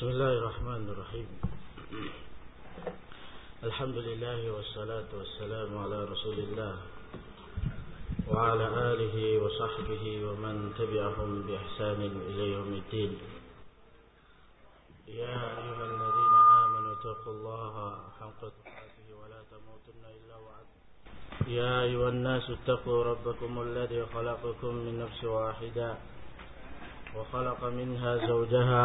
بسم الله الرحمن الرحيم. الحمد لله والصلاة والسلام على رسول الله وعلى آله وصحبه ومن تبعهم بإحسان إلى يوم الدين. يا أيها الذين آمنوا اتقوا الله حق تقاته ولا تموتن إلا وأنتم. يا أيها الناس اتقوا ربكم الذي خلقكم من نفس واحدة وخلق منها زوجها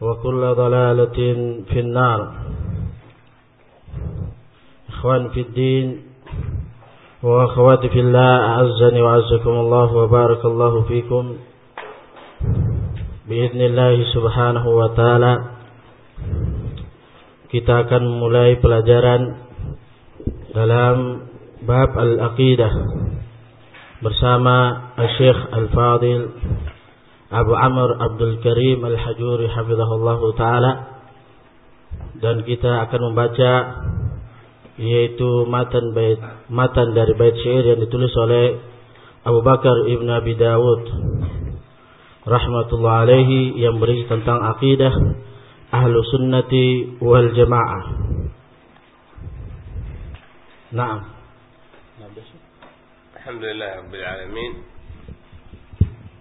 وكل ضلالة في النار. إخوان في الدين وأخواتي في الله أعزني وأعزكم الله وبارك الله فيكم. بإذن الله سبحانه وتعالى kita akan mulai pelajaran dalam bab al-aqidah bersama Syekh Al-Fadil Abu Amr Abdul Karim Al-Hajuri hafizahullahu taala dan kita akan membaca yaitu matan matan dari bait syair yang ditulis oleh Abu Bakar Ibn Abi Dawud rahmatullah alaihi yang berisi tentang akidah ahlu sunnati wal jamaah. Naam. Alhamdulillah Rabbil Alamin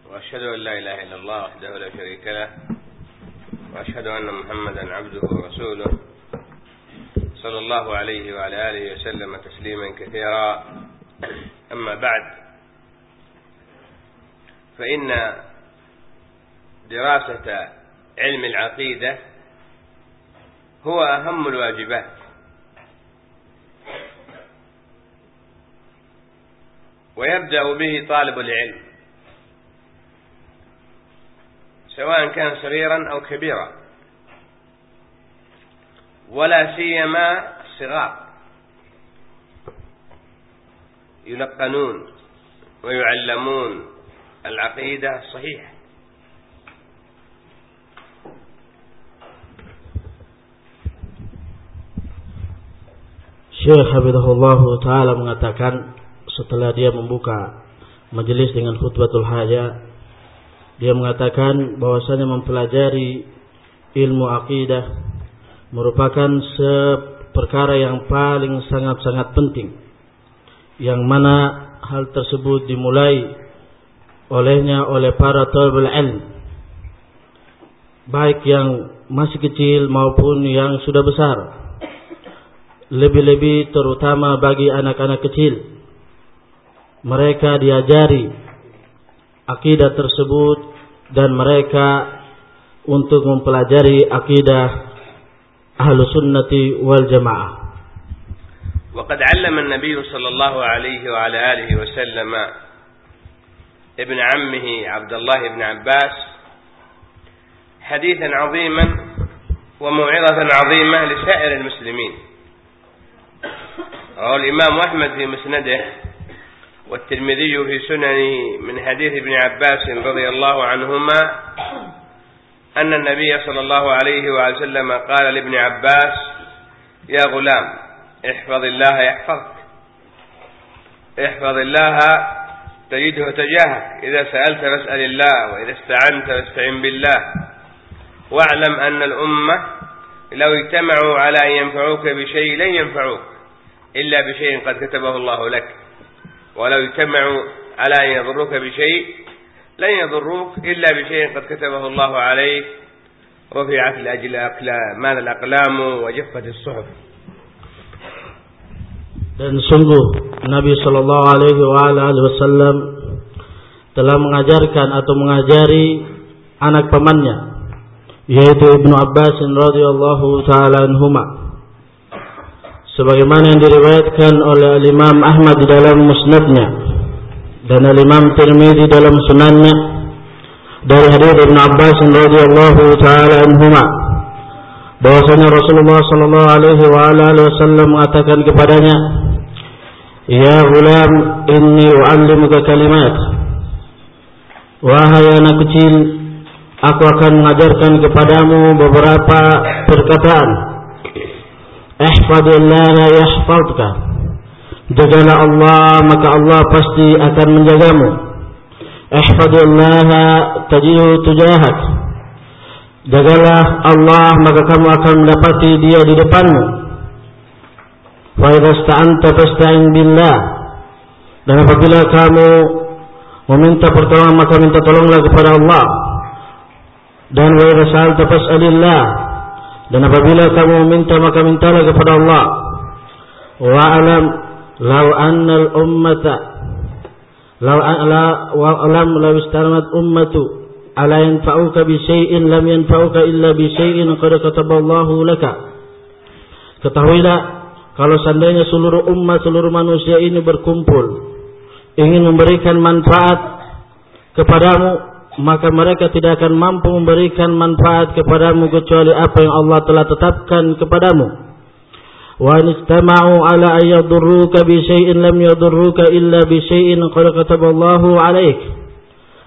وأشهد أن لا إله إلا الله وحده لا شريك له وأشهد أن محمدا عبده ورسوله صلى الله عليه وعلى آله وسلم تسليما كثيرا. أما بعد فإن دراسة علم العقيدة هو أهم الواجبات. ويبدأ به طالب العلم. سواء كان صغيرا أو كبيرا ولا سيما الصغار يلقنون ويعلمون العقيدة الصحيحة Syekh Habibullah Ta'ala mengatakan setelah dia membuka majelis dengan khutbatul hajah dia mengatakan bahwasanya mempelajari ilmu akidah merupakan seperkara yang paling sangat-sangat penting yang mana hal tersebut dimulai olehnya oleh para talibul ilm baik yang masih kecil maupun yang sudah besar. Lebih-lebih terutama bagi anak-anak kecil mereka diajari akidah tersebut dan mereka untuk mempelajari akidah ahlu sunnati wal jamaah. وقد علم النبي صلى الله عليه وعلى آله وسلم ابن عمه عبد الله بن عباس حديثا عظيما وموعظة عظيمة لسائر المسلمين رواه الإمام أحمد في مسنده والترمذي في سننه من حديث ابن عباس رضي الله عنهما أن النبي صلى الله عليه وسلم قال لابن عباس يا غلام احفظ الله يحفظك. احفظ الله تجده تجاهك. إذا سألت فاسأل الله وإذا استعنت فاستعن بالله. واعلم أن الأمة لو اجتمعوا على أن ينفعوك بشيء لن ينفعوك إلا بشيء قد كتبه الله لك. ولو اجتمعوا على أن يضروك بشيء لن يضروك إلا بشيء قد كتبه الله عليك رفعت الأجل أقلام ماذا الأقلام وجفت الصحف dan sungguh Nabi Shallallahu Alaihi Wasallam telah mengajarkan atau mengajari anak pamannya yaitu Ibnu Abbas radhiyallahu taala anhuma sebagaimana yang diriwayatkan oleh Imam Ahmad di dalam musnadnya dan Imam Tirmidzi dalam sunannya dari hadis Ibnu Abbas radhiyallahu taala anhuma bahwasanya Rasulullah sallallahu alaihi wa alihi wasallam mengatakan kepadanya Ya gulam inni uallimuka kalimat. Wahai anak kecil aku akan mengajarkan kepadamu beberapa perkataan Ihfadillah yahfadka Jagalah Allah maka Allah pasti akan menjagamu Ihfadillah tajidu tujahak Jagalah Allah maka kamu akan mendapati dia di depanmu Wa idza sta'anta fasta'in billah. Dan apabila kamu meminta pertolongan maka minta tolonglah kepada Allah. Dan wa idza sa'alta fas'alillah. Dan apabila kamu meminta maka mintalah kepada Allah. Wa alam law anna al ummata law ala wa alam law istaramat ummatu ala yanfa'uka bi syai'in lam yanfa'uka illa bi syai'in qad kataballahu laka. Ketahuilah kalau seandainya seluruh umat, seluruh manusia ini berkumpul ingin memberikan manfaat kepadamu, maka mereka tidak akan mampu memberikan manfaat kepadamu kecuali apa yang Allah telah tetapkan kepadamu. Wa nistama'u ala ayyadurruka bi syai'in lam yadurruka illa bi syai'in qad kataballahu 'alaik.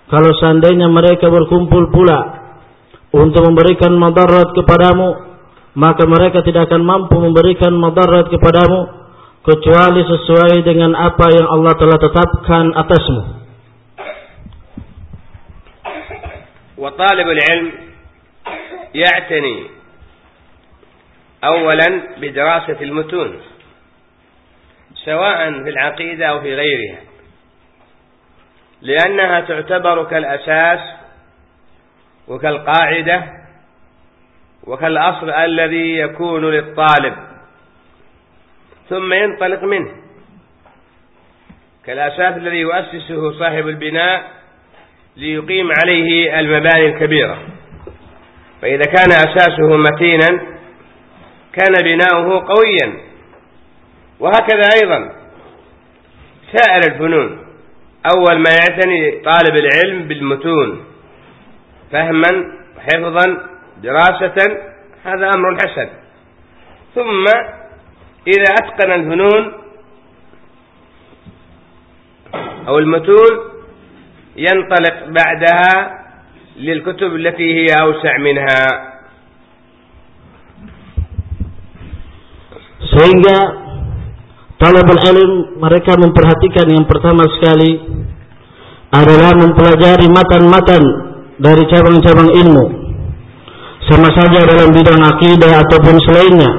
Kalau seandainya mereka berkumpul pula untuk memberikan madarat kepadamu, maka mereka tidak akan mampu memberikan madarat kepadamu kecuali sesuai dengan apa yang Allah telah tetapkan atasmu. وطالب العلم يعتني أولا بدراسة المتون سواء في العقيدة أو في غيرها لأنها تعتبر كالأساس وكالقاعدة وكالأصل الذي يكون للطالب ثم ينطلق منه. كالأساس الذي يؤسسه صاحب البناء ليقيم عليه المباني الكبيرة. فإذا كان أساسه متينا كان بناؤه قويا. وهكذا أيضا سائر الفنون. أول ما يعتني طالب العلم بالمتون فهما حفظا دراسة هذا أمر حسن. ثم إذا أتقن الفنون أو المتون ينطلق بعدها للكتب التي هي أوسع منها sehingga talabul ilm mereka memperhatikan yang pertama sekali adalah mempelajari matan-matan dari cabang-cabang ilmu sama saja dalam bidang akidah ataupun selainnya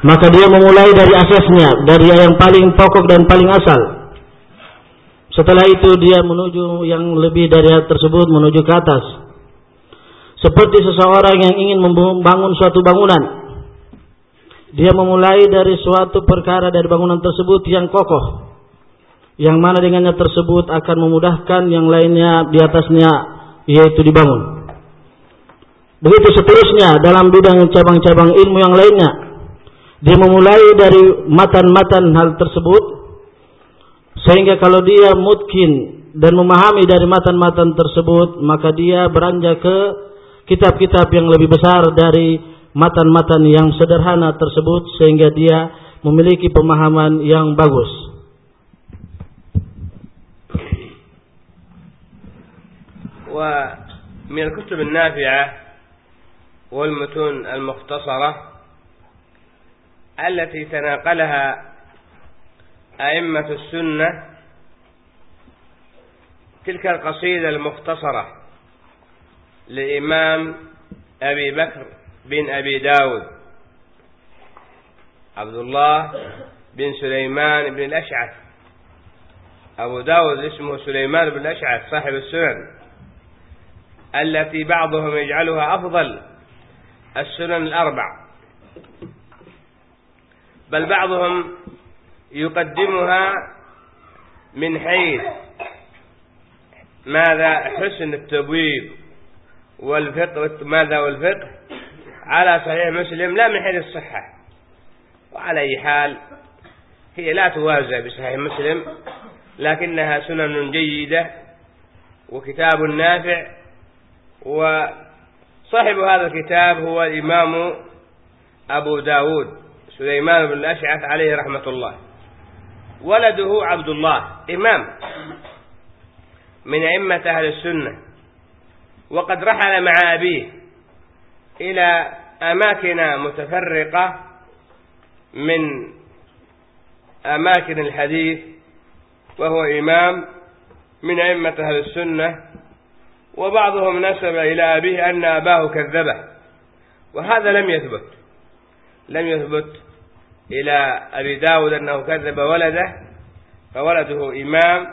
maka dia memulai dari asasnya dari yang paling pokok dan paling asal setelah itu dia menuju yang lebih dari hal tersebut menuju ke atas. Seperti seseorang yang ingin membangun suatu bangunan. Dia memulai dari suatu perkara dari bangunan tersebut yang kokoh. Yang mana dengannya tersebut akan memudahkan yang lainnya di atasnya yaitu dibangun. Begitu seterusnya dalam bidang cabang-cabang ilmu yang lainnya. Dia memulai dari matan-matan hal tersebut sehingga kalau dia mungkin dan memahami dari matan-matan tersebut maka dia beranjak ke kitab-kitab yang lebih besar dari matan-matan yang sederhana tersebut sehingga dia memiliki pemahaman yang bagus. ومن الكتب النافعة والمتون المختصرة التي تناقلها أئمة السنة تلك القصيدة المختصرة لإمام أبي بكر بن أبي داود عبد الله بن سليمان بن الأشعث. أبو داود اسمه سليمان بن الأشعث صاحب السنن التي بعضهم يجعلها أفضل السنن الأربع. بل بعضهم يقدمها من حيث ماذا حسن التبويب والفقه ماذا والفقه على صحيح مسلم لا من حيث الصحة. وعلى أي حال هي لا توازى بصحيح مسلم لكنها سنن جيدة وكتاب نافع وصاحب هذا الكتاب هو الإمام أبو داود سليمان بن الأشعث عليه رحمة الله. ولده عبد الله إمام. من أئمة أهل السنة. وقد رحل مع أبيه إلى أماكن متفرقة من أماكن الحديث وهو إمام من أئمة أهل السنة. وبعضهم نسب إلى أبيه أن أباه كذبه وهذا لم يثبت. لم يثبت. إلى أبي داود أنه كذب ولده فولده إمام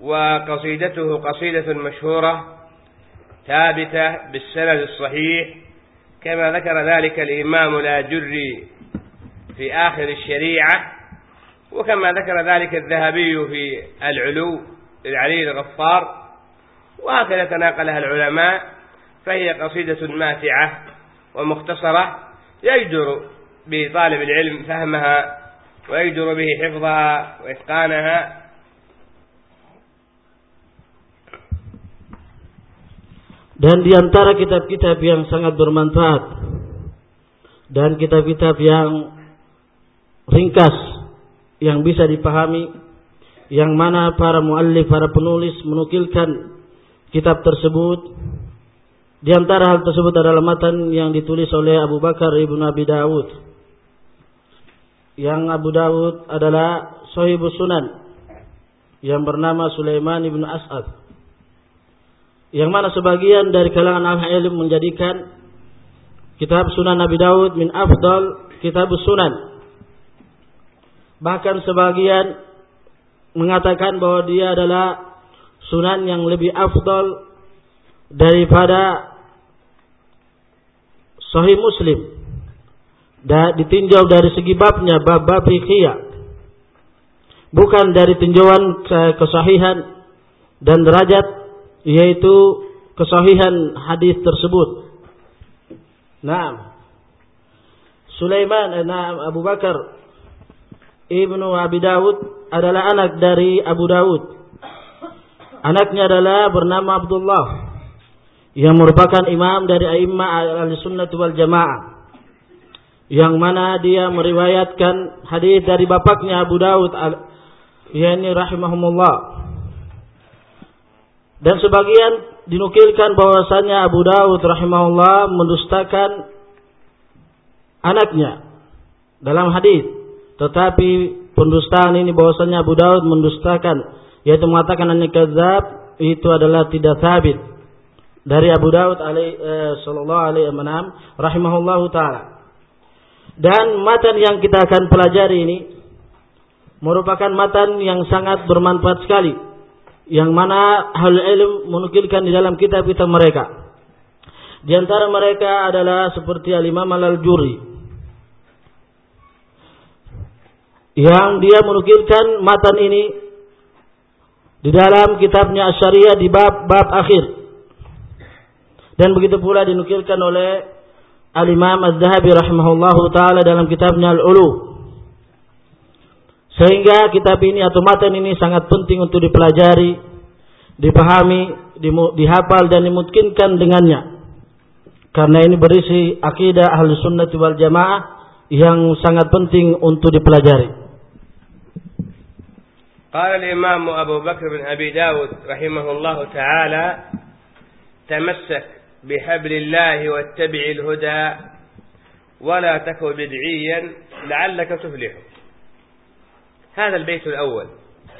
وقصيدته قصيدة مشهورة ثابتة بالسند الصحيح كما ذكر ذلك الإمام لا جري في آخر الشريعة وكما ذكر ذلك الذهبي في العلو للعلي الغفار وهكذا تناقلها العلماء فهي قصيدة ماتعة ومختصرة يجدر بطالب العلم فهمها ويجدر به حفظها وإتقانها Dan di antara kitab-kitab yang sangat bermanfaat dan kitab-kitab yang ringkas yang bisa dipahami yang mana para muallif para penulis menukilkan kitab tersebut di antara hal tersebut adalah matan yang ditulis oleh Abu Bakar ibnu Abi Dawud yang Abu Dawud adalah Sahibus Sunan yang bernama Sulaiman ibnu As'ad yang mana sebagian dari kalangan ahli ilmu menjadikan kitab Sunan Nabi Daud min afdal kitab Sunan. Bahkan sebagian mengatakan bahwa dia adalah sunan yang lebih afdal daripada Sahih Muslim. Dan ditinjau dari segi babnya, bab-bab Bukan dari tinjauan kesahihan dan derajat yaitu kesahihan hadis tersebut. Naam. Sulaiman eh, Naam Abu Bakar Ibnu Abi Dawud adalah anak dari Abu Dawud. Anaknya adalah bernama Abdullah yang merupakan imam dari a'immah al-sunnah wal jamaah. Yang mana dia meriwayatkan hadis dari bapaknya Abu Dawud yakni rahimahumullah dan sebagian dinukilkan bahwasanya Abu Dawud rahimahullah mendustakan anaknya dalam hadis. Tetapi pendustaan ini bahwasanya Abu Dawud mendustakan yaitu mengatakan anaknya kadzab itu adalah tidak sabit dari Abu Dawud alaihi eh, sallallahu alaihi wasallam rahimahullahu taala. Dan matan yang kita akan pelajari ini merupakan matan yang sangat bermanfaat sekali yang mana hal ilm menukilkan di dalam kitab-kitab mereka. Di antara mereka adalah seperti Al-Imam Al-Juri yang dia menukilkan matan ini di dalam kitabnya Asy-Syariah di bab-bab akhir. Dan begitu pula dinukilkan oleh Al-Imam Az-Zahabi rahimahullahu taala dalam kitabnya Al-Ulu sehingga kitab ini atau matan ini sangat penting untuk dipelajari, dipahami, dihafal dan dimungkinkan dengannya. Karena ini berisi akidah ahli sunnah wal jamaah yang sangat penting untuk dipelajari. قال الإمام أبو بكر بن أبي داود رحمه الله تعالى تمسك بحبل الله واتبع الهدى ولا تكن بدعيا لعلك تفلح. هذا البيت الأول.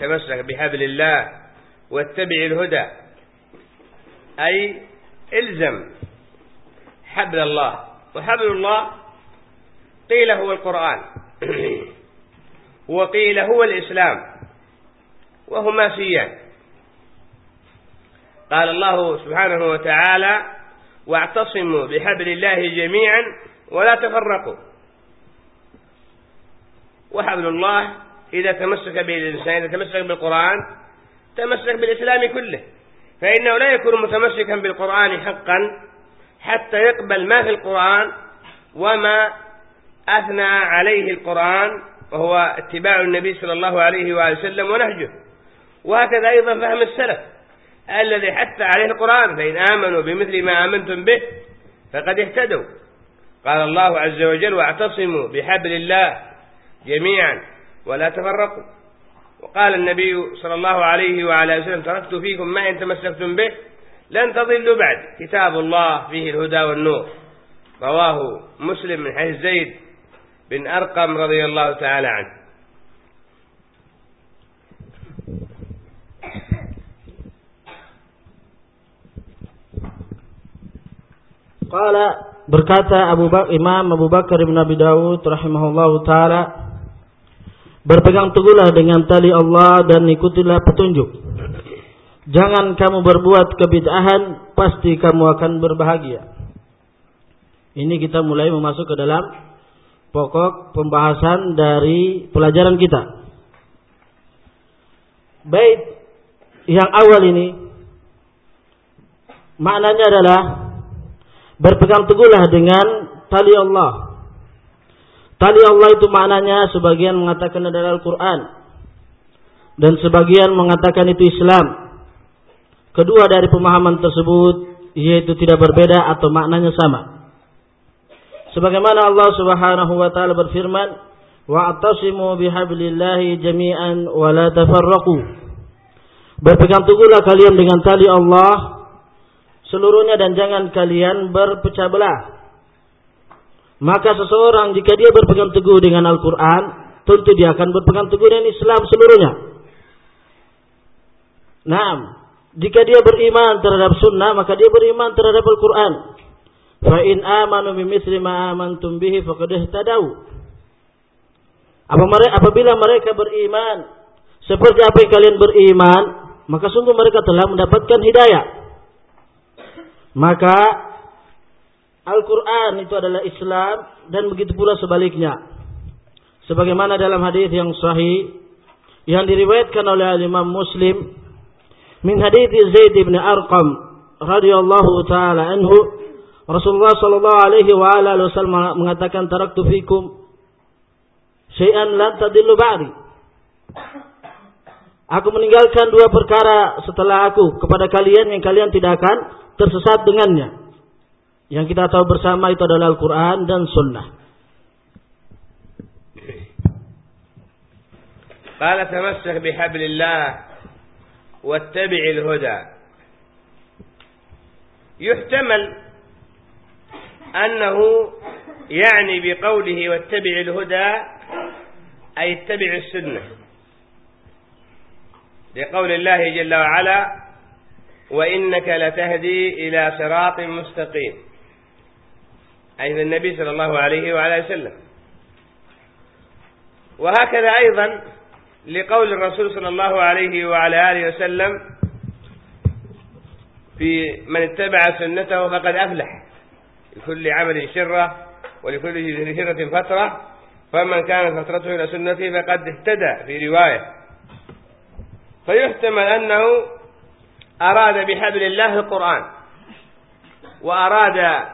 تمسك بحبل الله واتبع الهدى. أي إلزم حبل الله. وحبل الله قيل هو القرآن. وقيل هو الإسلام. وهما سيان. قال الله سبحانه وتعالى واعتصموا بحبل الله جميعا ولا تفرقوا. وحبل الله إذا تمسك به الإنسان إذا تمسك بالقرآن تمسك بالإسلام كله. فإنه لا يكون متمسكا بالقرآن حقا حتى يقبل ما في القرآن وما أثنى عليه القرآن وهو اتباع النبي صلى الله عليه وآله وسلم ونهجه. وهكذا أيضا فهم السلف. الذي حث عليه القرآن فإن آمنوا بمثل ما آمنتم به فقد اهتدوا. قال الله عز وجل واعتصموا بحبل الله جميعا ولا تفرقوا. وقال النبي صلى الله عليه وعلى وسلم تركت فيكم ما إن تمسكتم به لن تضلوا بعد. كتاب الله فيه الهدى والنور. رواه مسلم من حديث زيد بن أرقم رضي الله تعالى عنه. Qala berkata Abu Bakar Imam Abu Bakar bin Abi Dawud rahimahullahu taala berpegang teguhlah dengan tali Allah dan ikutilah petunjuk. Jangan kamu berbuat kebid'ahan, pasti kamu akan berbahagia. Ini kita mulai memasuk ke dalam pokok pembahasan dari pelajaran kita. Baik, yang awal ini maknanya adalah berpegang teguhlah dengan tali Allah. Tali Allah itu maknanya sebagian mengatakan adalah Al-Quran. Dan sebagian mengatakan itu Islam. Kedua dari pemahaman tersebut yaitu tidak berbeda atau maknanya sama. Sebagaimana Allah Subhanahu wa taala berfirman, "Wa'tasimu bihablillahi jami'an wa la tafarraqu." Berpegang teguhlah kalian dengan tali Allah seluruhnya dan jangan kalian berpecah belah. Maka seseorang jika dia berpegang teguh dengan Al-Quran, tentu dia akan berpegang teguh dengan Islam seluruhnya. Nah, jika dia beriman terhadap sunnah, maka dia beriman terhadap Al-Quran. Fa in amanu bimithli ma bihi faqad ihtadau. Apabila mereka beriman seperti apa yang kalian beriman, maka sungguh mereka telah mendapatkan hidayah. Maka Al-Quran itu adalah Islam dan begitu pula sebaliknya. Sebagaimana dalam hadis yang sahih yang diriwayatkan oleh Imam Muslim min hadis Zaid bin Arqam radhiyallahu taala anhu Rasulullah sallallahu alaihi wa alihi wasallam mengatakan taraktu fikum syai'an lan tadillu ba'di. Aku meninggalkan dua perkara setelah aku kepada kalian yang kalian tidak akan tersesat dengannya. Yang kita tahu bersama itu adalah Al-Quran dan Sunnah. قال تمسك بحبل الله واتبع الهدى يحتمل أنه يعني بقوله واتبع الهدى أي اتبع السنة لقول الله جل وعلا وإنك لتهدي إلى صراط مستقيم. أي النبي صلى الله عليه وعلى وسلم. وهكذا أيضا لقول الرسول صلى الله عليه وعلى آله وسلم في من اتبع سنته فقد أفلح. لكل عمل شرة ولكل شرة فترة. فمن كانت فترته إلى سنته فقد اهتدى في رواية. فيحتمل أنه أراد بحبل الله القرآن وأراد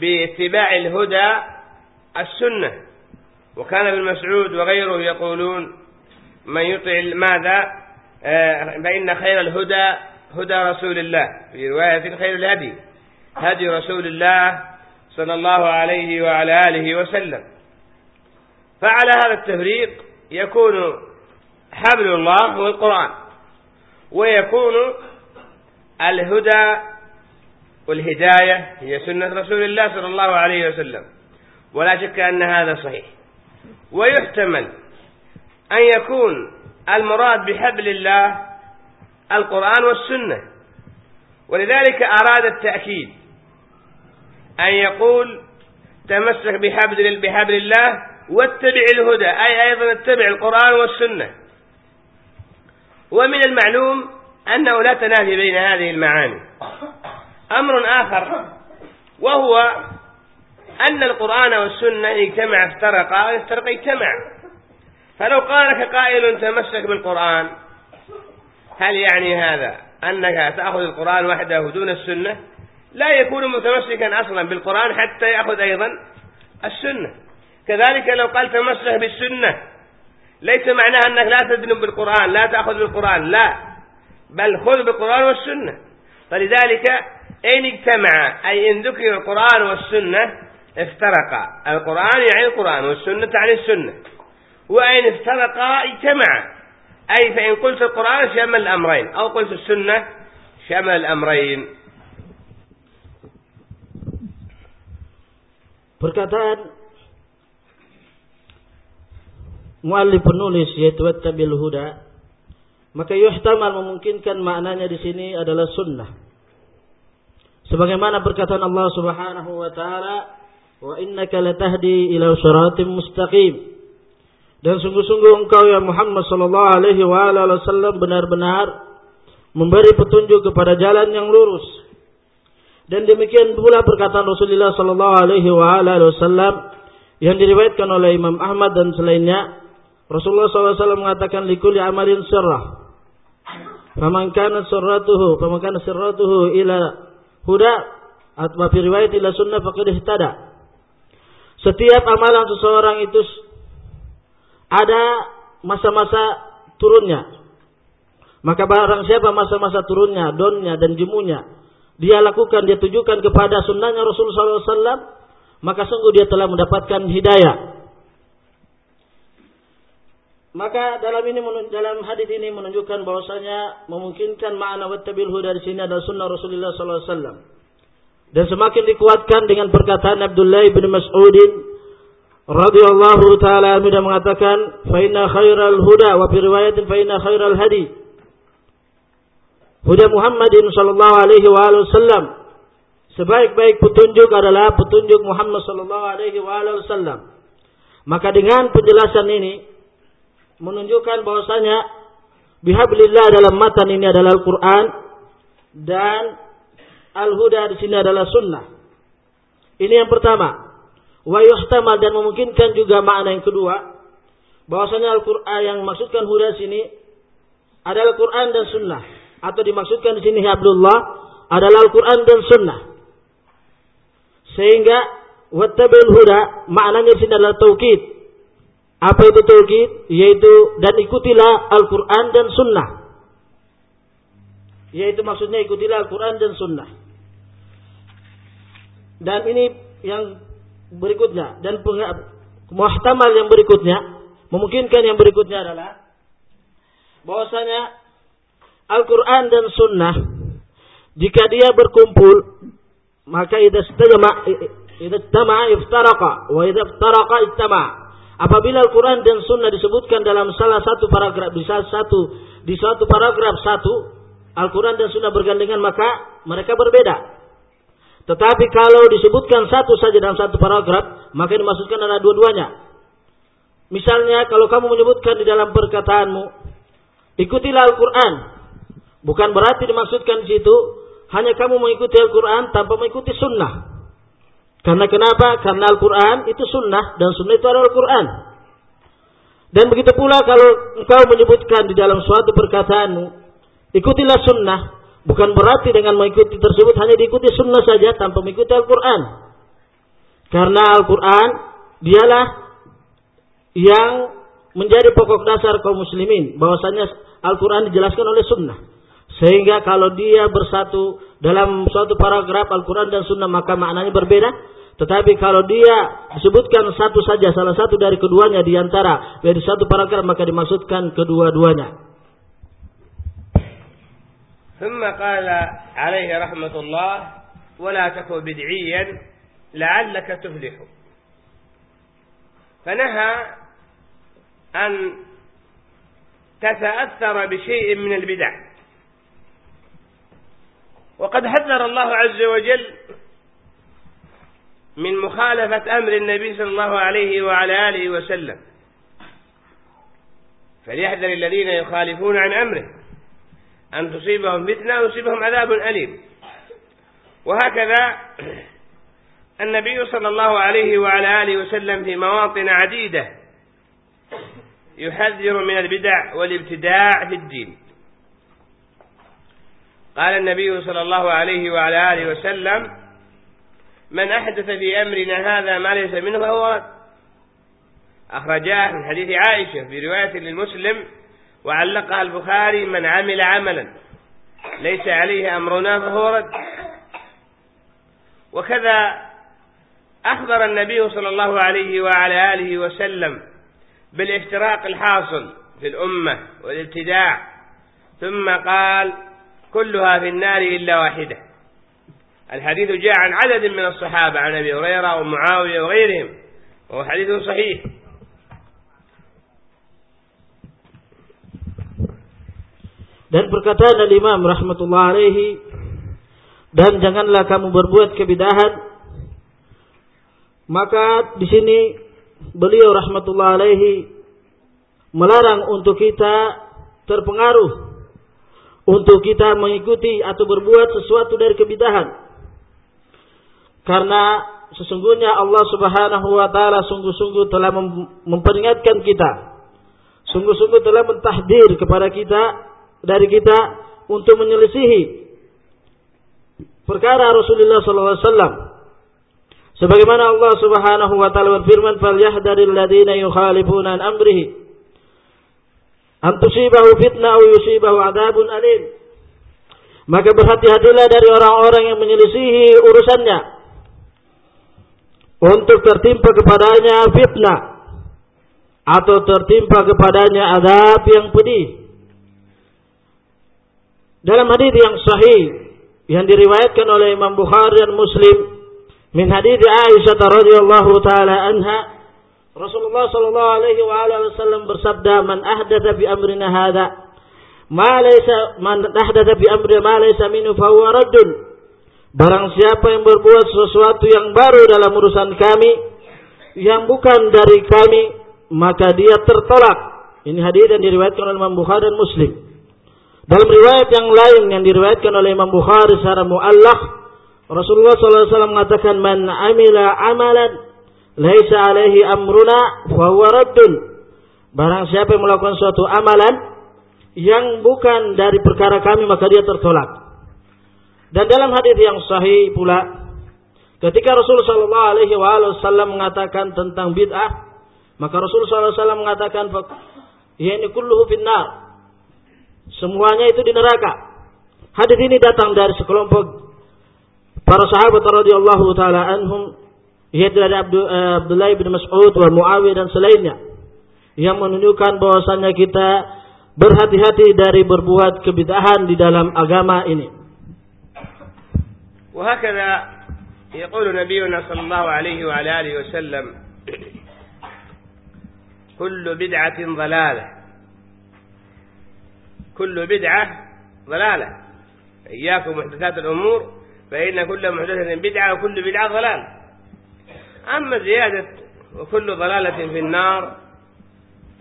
باتباع الهدى السنة. وكان ابن مسعود وغيره يقولون من يطع ماذا؟ فإن خير الهدى هدى رسول الله. في رواية خير الهدي هدي رسول الله صلى الله عليه وعلى آله وسلم. فعلى هذا التفريق يكون حبل الله هو القرآن. ويكون الهدى والهداية هي سنة رسول الله صلى الله عليه وسلم. ولا شك أن هذا صحيح. ويحتمل أن يكون المراد بحبل الله القرآن والسنة. ولذلك أراد التأكيد أن يقول تمسك بحبل بحبل الله واتبع الهدى. أي أيضا اتبع القرآن والسنة. ومن المعلوم أنه لا تنافي بين هذه المعاني. أمر آخر وهو أن القرآن والسنة اجتمع افترقا ويفترق اجتمع. فلو قال لك قائل تمسك بالقرآن هل يعني هذا أنك تأخذ القرآن وحده دون السنة؟ لا يكون متمسكا أصلا بالقرآن حتى يأخذ أيضا السنة. كذلك لو قال تمسك بالسنة ليس معناه أنك لا تدنب بالقرآن لا تأخذ بالقرآن لا. بل خذ بالقرآن والسنة. فلذلك إن اجتمع أي إن ذكر القرآن والسنة افترقا القرآن يعني القرآن والسنة تعني السنة. وإن افترقا اجتمعا أي فإن قلت القرآن شمل الأمرين أو قلت السنة شمل الأمرين. Perkataan muallif penulis yaitu wattabil huda. Maka yuhtamal memungkinkan maknanya di sini adalah sunnah. Sebagaimana perkataan Allah Subhanahu wa taala wa innaka latahdi ila siratim mustaqim. Dan sungguh-sungguh engkau ya Muhammad sallallahu alaihi wasallam benar-benar memberi petunjuk kepada jalan yang lurus. Dan demikian pula perkataan Rasulullah sallallahu alaihi wasallam yang diriwayatkan oleh Imam Ahmad dan selainnya Rasulullah SAW mengatakan likuli amalin sirrah. Faman kana sirratuhu, faman sirratuhu ila huda atau fi riwayat ila sunnah faqad ihtada. Setiap amalan seseorang itu ada masa-masa turunnya. Maka barang siapa masa-masa turunnya, donnya dan jemunya, dia lakukan, dia tujukan kepada sunnahnya Rasulullah SAW, maka sungguh dia telah mendapatkan hidayah. Maka dalam ini dalam hadis ini menunjukkan bahwasanya memungkinkan makna wattabil huda di sini adalah sunnah Rasulullah sallallahu alaihi wasallam. Dan semakin dikuatkan dengan perkataan Abdullah bin Mas'ud radhiyallahu taala anhu mengatakan fa inna khairal huda wa fi riwayatin fa inna khairal hadi huda Muhammadin sallallahu alaihi wasallam sebaik-baik petunjuk adalah petunjuk Muhammad sallallahu alaihi wasallam. Maka dengan penjelasan ini menunjukkan bahwasanya bihablillah dalam matan ini adalah Al-Qur'an dan al-huda di sini adalah sunnah. Ini yang pertama. Wa yuhtamal dan memungkinkan juga makna yang kedua bahwasanya Al-Qur'an yang maksudkan huda sini adalah Al-Qur'an dan sunnah atau dimaksudkan di sini hablullah adalah Al-Qur'an dan sunnah. Sehingga wattabil huda maknanya di sini adalah taukid apa itu tauhid? Yaitu dan ikutilah Al-Quran dan Sunnah. Yaitu maksudnya ikutilah Al-Quran dan Sunnah. Dan ini yang berikutnya dan muhtamal yang berikutnya memungkinkan yang berikutnya adalah bahwasanya Al-Quran dan Sunnah jika dia berkumpul maka idza istajama idza istama'a iftaraqa wa idza iftaraqa istama'a Apabila Al-Quran dan Sunnah disebutkan dalam salah satu paragraf, bisa satu di satu paragraf satu, Al-Quran dan Sunnah bergandengan maka mereka berbeda. Tetapi kalau disebutkan satu saja dalam satu paragraf, maka dimaksudkan adalah dua-duanya. Misalnya kalau kamu menyebutkan di dalam perkataanmu, ikutilah Al-Quran. Bukan berarti dimaksudkan di situ hanya kamu mengikuti Al-Quran tanpa mengikuti Sunnah. Karena kenapa? Karena Al-Quran itu sunnah dan sunnah itu adalah Al-Quran. Dan begitu pula kalau engkau menyebutkan di dalam suatu perkataanmu, ikutilah sunnah, bukan berarti dengan mengikuti tersebut hanya diikuti sunnah saja tanpa mengikuti Al-Quran. Karena Al-Quran dialah yang menjadi pokok dasar kaum muslimin. Bahwasanya Al-Quran dijelaskan oleh sunnah. Sehingga kalau dia bersatu dalam suatu paragraf Al-Quran dan sunnah maka maknanya berbeda. Tetapi kalau dia disebutkan satu saja, salah satu dari keduanya di antara dari satu paragraf maka dimaksudkan kedua-duanya. ثم قال عليه رحمة الله ولا تك بدعيا لعلك تفلح فنهى أن تتأثر بشيء من البدع وقد حذر الله عز وجل من مخالفة أمر النبي صلى الله عليه وعلى آله وسلم. فليحذر الذين يخالفون عن أمره أن تصيبهم فتنة ويصيبهم عذاب أليم. وهكذا النبي صلى الله عليه وعلى آله وسلم في مواطن عديدة يحذر من البدع والابتداع في الدين. قال النبي صلى الله عليه وعلى آله وسلم من أحدث في أمرنا هذا ما ليس منه فهو رد. أخرجاه من حديث عائشة في رواية للمسلم وعلقها البخاري من عمل عملا ليس عليه أمرنا فهو رد. وكذا أخبر النبي صلى الله عليه وعلى آله وسلم بالافتراق الحاصل في الأمة والابتداع ثم قال كلها في النار إلا واحدة الحديث جاء عن عدد من الصحابة عن أبي هريرة ومعاوية وغيرهم وهو حديث صحيح Dan perkataan Al-Imam rahmatullah alaihi dan janganlah kamu berbuat kebidahan maka di sini beliau rahmatullah alaihi melarang untuk kita terpengaruh untuk kita mengikuti atau berbuat sesuatu dari kebidahan karena sesungguhnya Allah Subhanahu wa taala sungguh-sungguh telah memperingatkan kita sungguh-sungguh telah mentahdir kepada kita dari kita untuk menyelisihi perkara Rasulullah sallallahu alaihi wasallam. Sebagaimana Allah Subhanahu wa taala berfirman, "Falyahdharil ladzina yukhalifuna amrihi an tusibahu fitnah aw yusibahu adzabun alim." Maka berhati-hatilah dari orang-orang yang menyelisihi urusannya untuk tertimpa kepadanya fitnah atau tertimpa kepadanya adab yang pedih. Dalam hadis yang sahih yang diriwayatkan oleh Imam Bukhari dan Muslim min hadis Aisyah radhiyallahu taala anha Rasulullah sallallahu alaihi wa alihi wasallam bersabda man ahdatha fi amrina hadha ma laysa man ahdatha fi amrina ma laysa minhu fa huwa raddun. Barang siapa yang berbuat sesuatu yang baru dalam urusan kami yang bukan dari kami maka dia tertolak. Ini hadis yang diriwayatkan oleh Imam Bukhari dan Muslim. Dalam riwayat yang lain yang diriwayatkan oleh Imam Bukhari secara muallaq, Rasulullah SAW mengatakan man amila amalan laisa alaihi amruna fa huwa raddun. Barang siapa yang melakukan suatu amalan yang bukan dari perkara kami maka dia tertolak. Dan dalam hadis yang sahih pula ketika Rasulullah sallallahu alaihi wasallam mengatakan tentang bid'ah maka Rasulullah SAW mengatakan ya ini kulluhu finnar Semuanya itu di neraka. Hadis ini datang dari sekelompok para sahabat radhiyallahu taala anhum yaitu dari eh, Abdullah bin Mas'ud wa Muawiyah dan selainnya yang menunjukkan bahwasanya kita berhati-hati dari berbuat kebidahan di dalam agama ini. وهكذا يقول نبينا صلى الله عليه وعلى آله وسلم كل بدعة ضلالة كل بدعة ضلالة إياكم محدثات الأمور فإن كل محدثة بدعة وكل بدعة ضلال أما زيادة وكل ضلالة في النار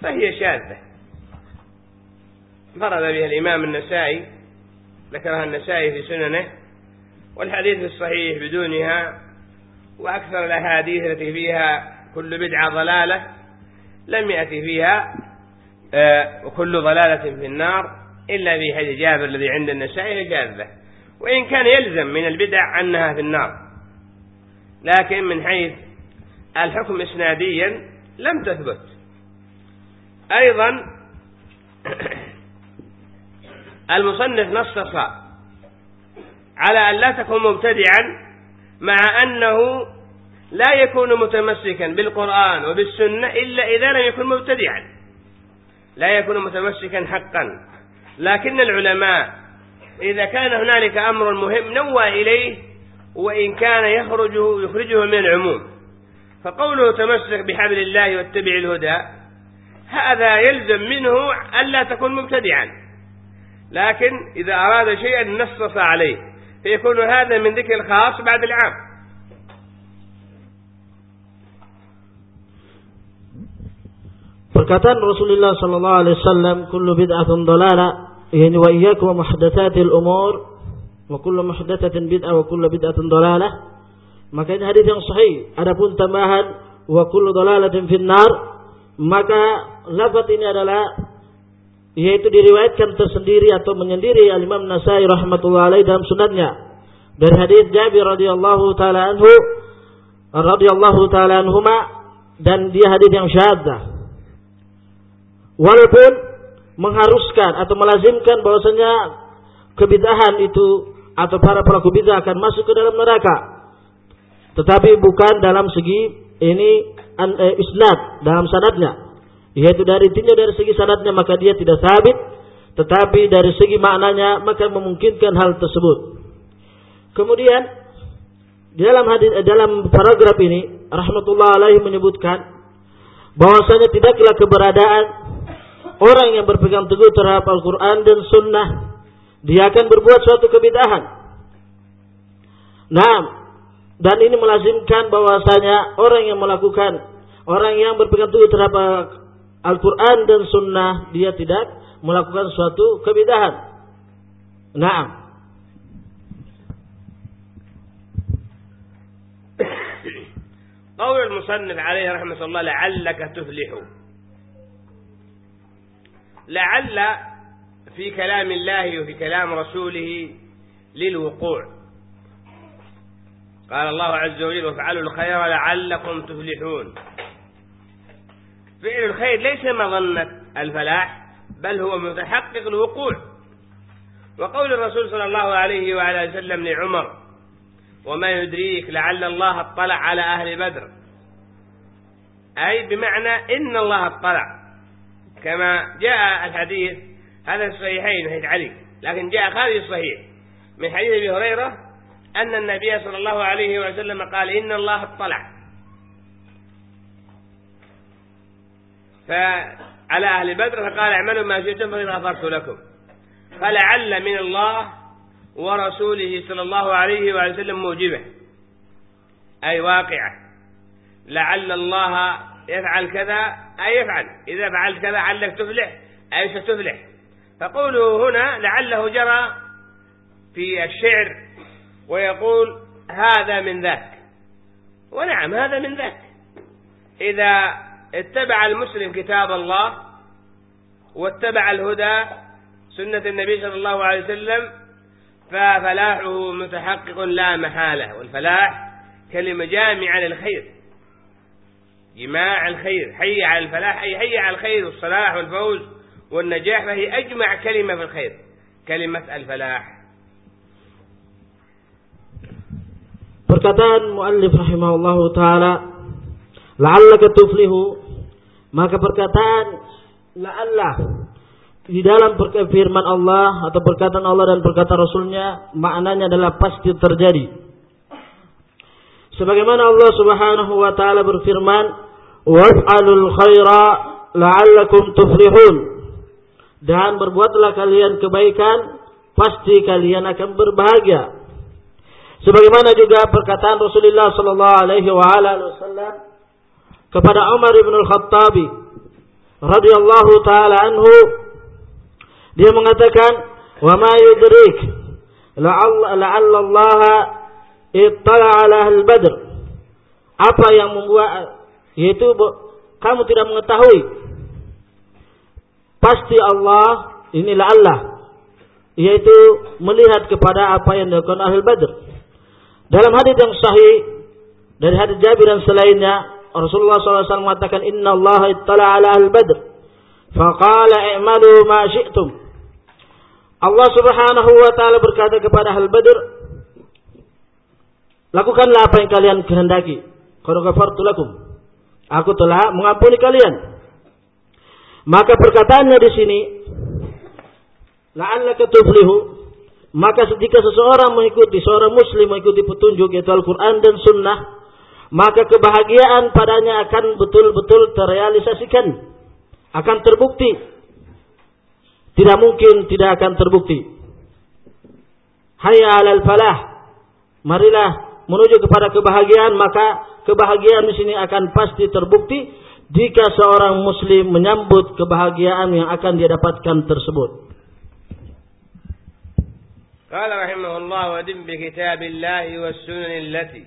فهي شاذة. فرد بها الإمام النسائي ذكرها النسائي في سننه والحديث الصحيح بدونها وأكثر الأحاديث التي فيها كل بدعة ضلالة لم يأتي فيها آه، وكل ضلالة في النار إلا في حديث جابر الذي عند النسائي شاذة وإن كان يلزم من البدع أنها في النار. لكن من حيث الحكم إسناديا لم تثبت. أيضا المصنف نصص على أن لا تكون مبتدعا مع أنه لا يكون متمسكا بالقرآن وبالسنة إلا إذا لم يكن مبتدعا. لا يكون متمسكا حقا. لكن العلماء إذا كان هنالك أمر مهم نوى إليه وإن كان يخرجه يخرجه من العموم. فقوله تمسك بحبل الله واتبع الهدى هذا يلزم منه ألا تكون مبتدعا لكن إذا أراد شيئا نصص عليه فيكون هذا من ذكر الخاص بعد العام Perkataan Rasulullah sallallahu alaihi wasallam kullu bid'atun dalalah yani wa iyyakum muhdatsatil umur wa kullu muhdatsatin bid'ah wa kullu bid'atin dalalah maka ini hadis yang sahih adapun tambahan wa kullu dalalatin finnar maka lafaz ini adalah yaitu diriwayatkan tersendiri atau menyendiri Al Imam Nasai rahmatullah alaih dalam sunatnya dari hadis Jabir radhiyallahu taala anhu radhiyallahu taala anhuma dan dia hadis yang syadzah. Walaupun mengharuskan atau melazimkan bahwasanya kebidahan itu atau para pelaku bidah akan masuk ke dalam neraka. Tetapi bukan dalam segi ini eh, isnad dalam sanadnya. Yaitu dari tinjau dari segi sanatnya maka dia tidak sabit. Tetapi dari segi maknanya maka memungkinkan hal tersebut. Kemudian di dalam hadis eh, dalam paragraf ini rahmatullah alaihi menyebutkan bahwasanya tidaklah keberadaan orang yang berpegang teguh terhadap Al-Qur'an dan sunnah dia akan berbuat suatu kebidahan. Nah dan ini melazimkan bahwasanya orang yang melakukan orang yang berpegang teguh terhadap Al-Quran dan Sunnah dia tidak melakukan suatu kebidahan. Nah, قول المصنف عليه رحمة الله لعلك تفلح لعل في كلام الله وفي كلام رسوله للوقوع قال الله عز وجل وافعلوا الخير لعلكم تفلحون. فعل الخير ليس مظنة الفلاح بل هو متحقق الوقوع. وقول الرسول صلى الله عليه وعلى وسلم لعمر وما يدريك لعل الله اطلع على أهل بدر. أي بمعنى إن الله اطلع. كما جاء الحديث هذا الصحيحين من حديث علي لكن جاء خارج الصحيح من حديث أبي هريرة أن النبي صلى الله عليه وسلم قال إن الله اطلع. فعلى أهل بدر فقال اعملوا ما شئتم فقد غفرت لكم. فلعل من الله ورسوله صلى الله عليه وسلم موجبة. أي واقعة. لعل الله يفعل كذا أي يفعل. إذا فعلت كذا علك تفلح أي ستفلح فقوله هنا لعله جرى في الشعر ويقول هذا من ذاك. ونعم هذا من ذاك. إذا اتبع المسلم كتاب الله واتبع الهدى سنة النبي صلى الله عليه وسلم ففلاحه متحقق لا محالة. والفلاح كلمة جامعة للخير. جماع الخير. حي على الفلاح أي حي على الخير والصلاح والفوز والنجاح فهي أجمع كلمة في الخير. كلمة الفلاح. Perkataan muallif rahimahullahu taala la'allaka tuflihu maka perkataan la'allah di dalam firman Allah atau perkataan Allah dan perkataan Rasulnya maknanya adalah pasti terjadi. Sebagaimana Allah Subhanahu wa taala berfirman waf'alul khaira la'allakum tuflihun. Dan berbuatlah kalian kebaikan pasti kalian akan berbahagia sebagaimana juga perkataan Rasulullah sallallahu alaihi wasallam kepada Umar bin Al-Khattabi radhiyallahu taala anhu dia mengatakan wa ma yudrik la'alla Allah ittala ala al badr. Apa yang membuat yaitu kamu tidak mengetahui pasti Allah inilah Allah yaitu melihat kepada apa yang dilakukan ahli badr dalam hadis yang sahih dari hadis Jabir dan selainnya Rasulullah SAW mengatakan Inna Allah ittala ala al-badr faqala i'malu ma syi'tum. Allah Subhanahu wa taala berkata kepada Al Badr Lakukanlah apa yang kalian kehendaki. Qad ghafartu lakum. Aku telah mengampuni kalian. Maka perkataannya di sini la'allaka tuflihu maka ketika seseorang mengikuti seorang muslim mengikuti petunjuk yaitu Al-Qur'an dan sunnah maka kebahagiaan padanya akan betul-betul terrealisasikan, akan terbukti. Tidak mungkin tidak akan terbukti. Hayya 'alal falah. Marilah menuju kepada kebahagiaan, maka kebahagiaan di sini akan pasti terbukti jika seorang muslim menyambut kebahagiaan yang akan dia dapatkan tersebut. قال رحمه الله ودم بكتاب الله والسنن التي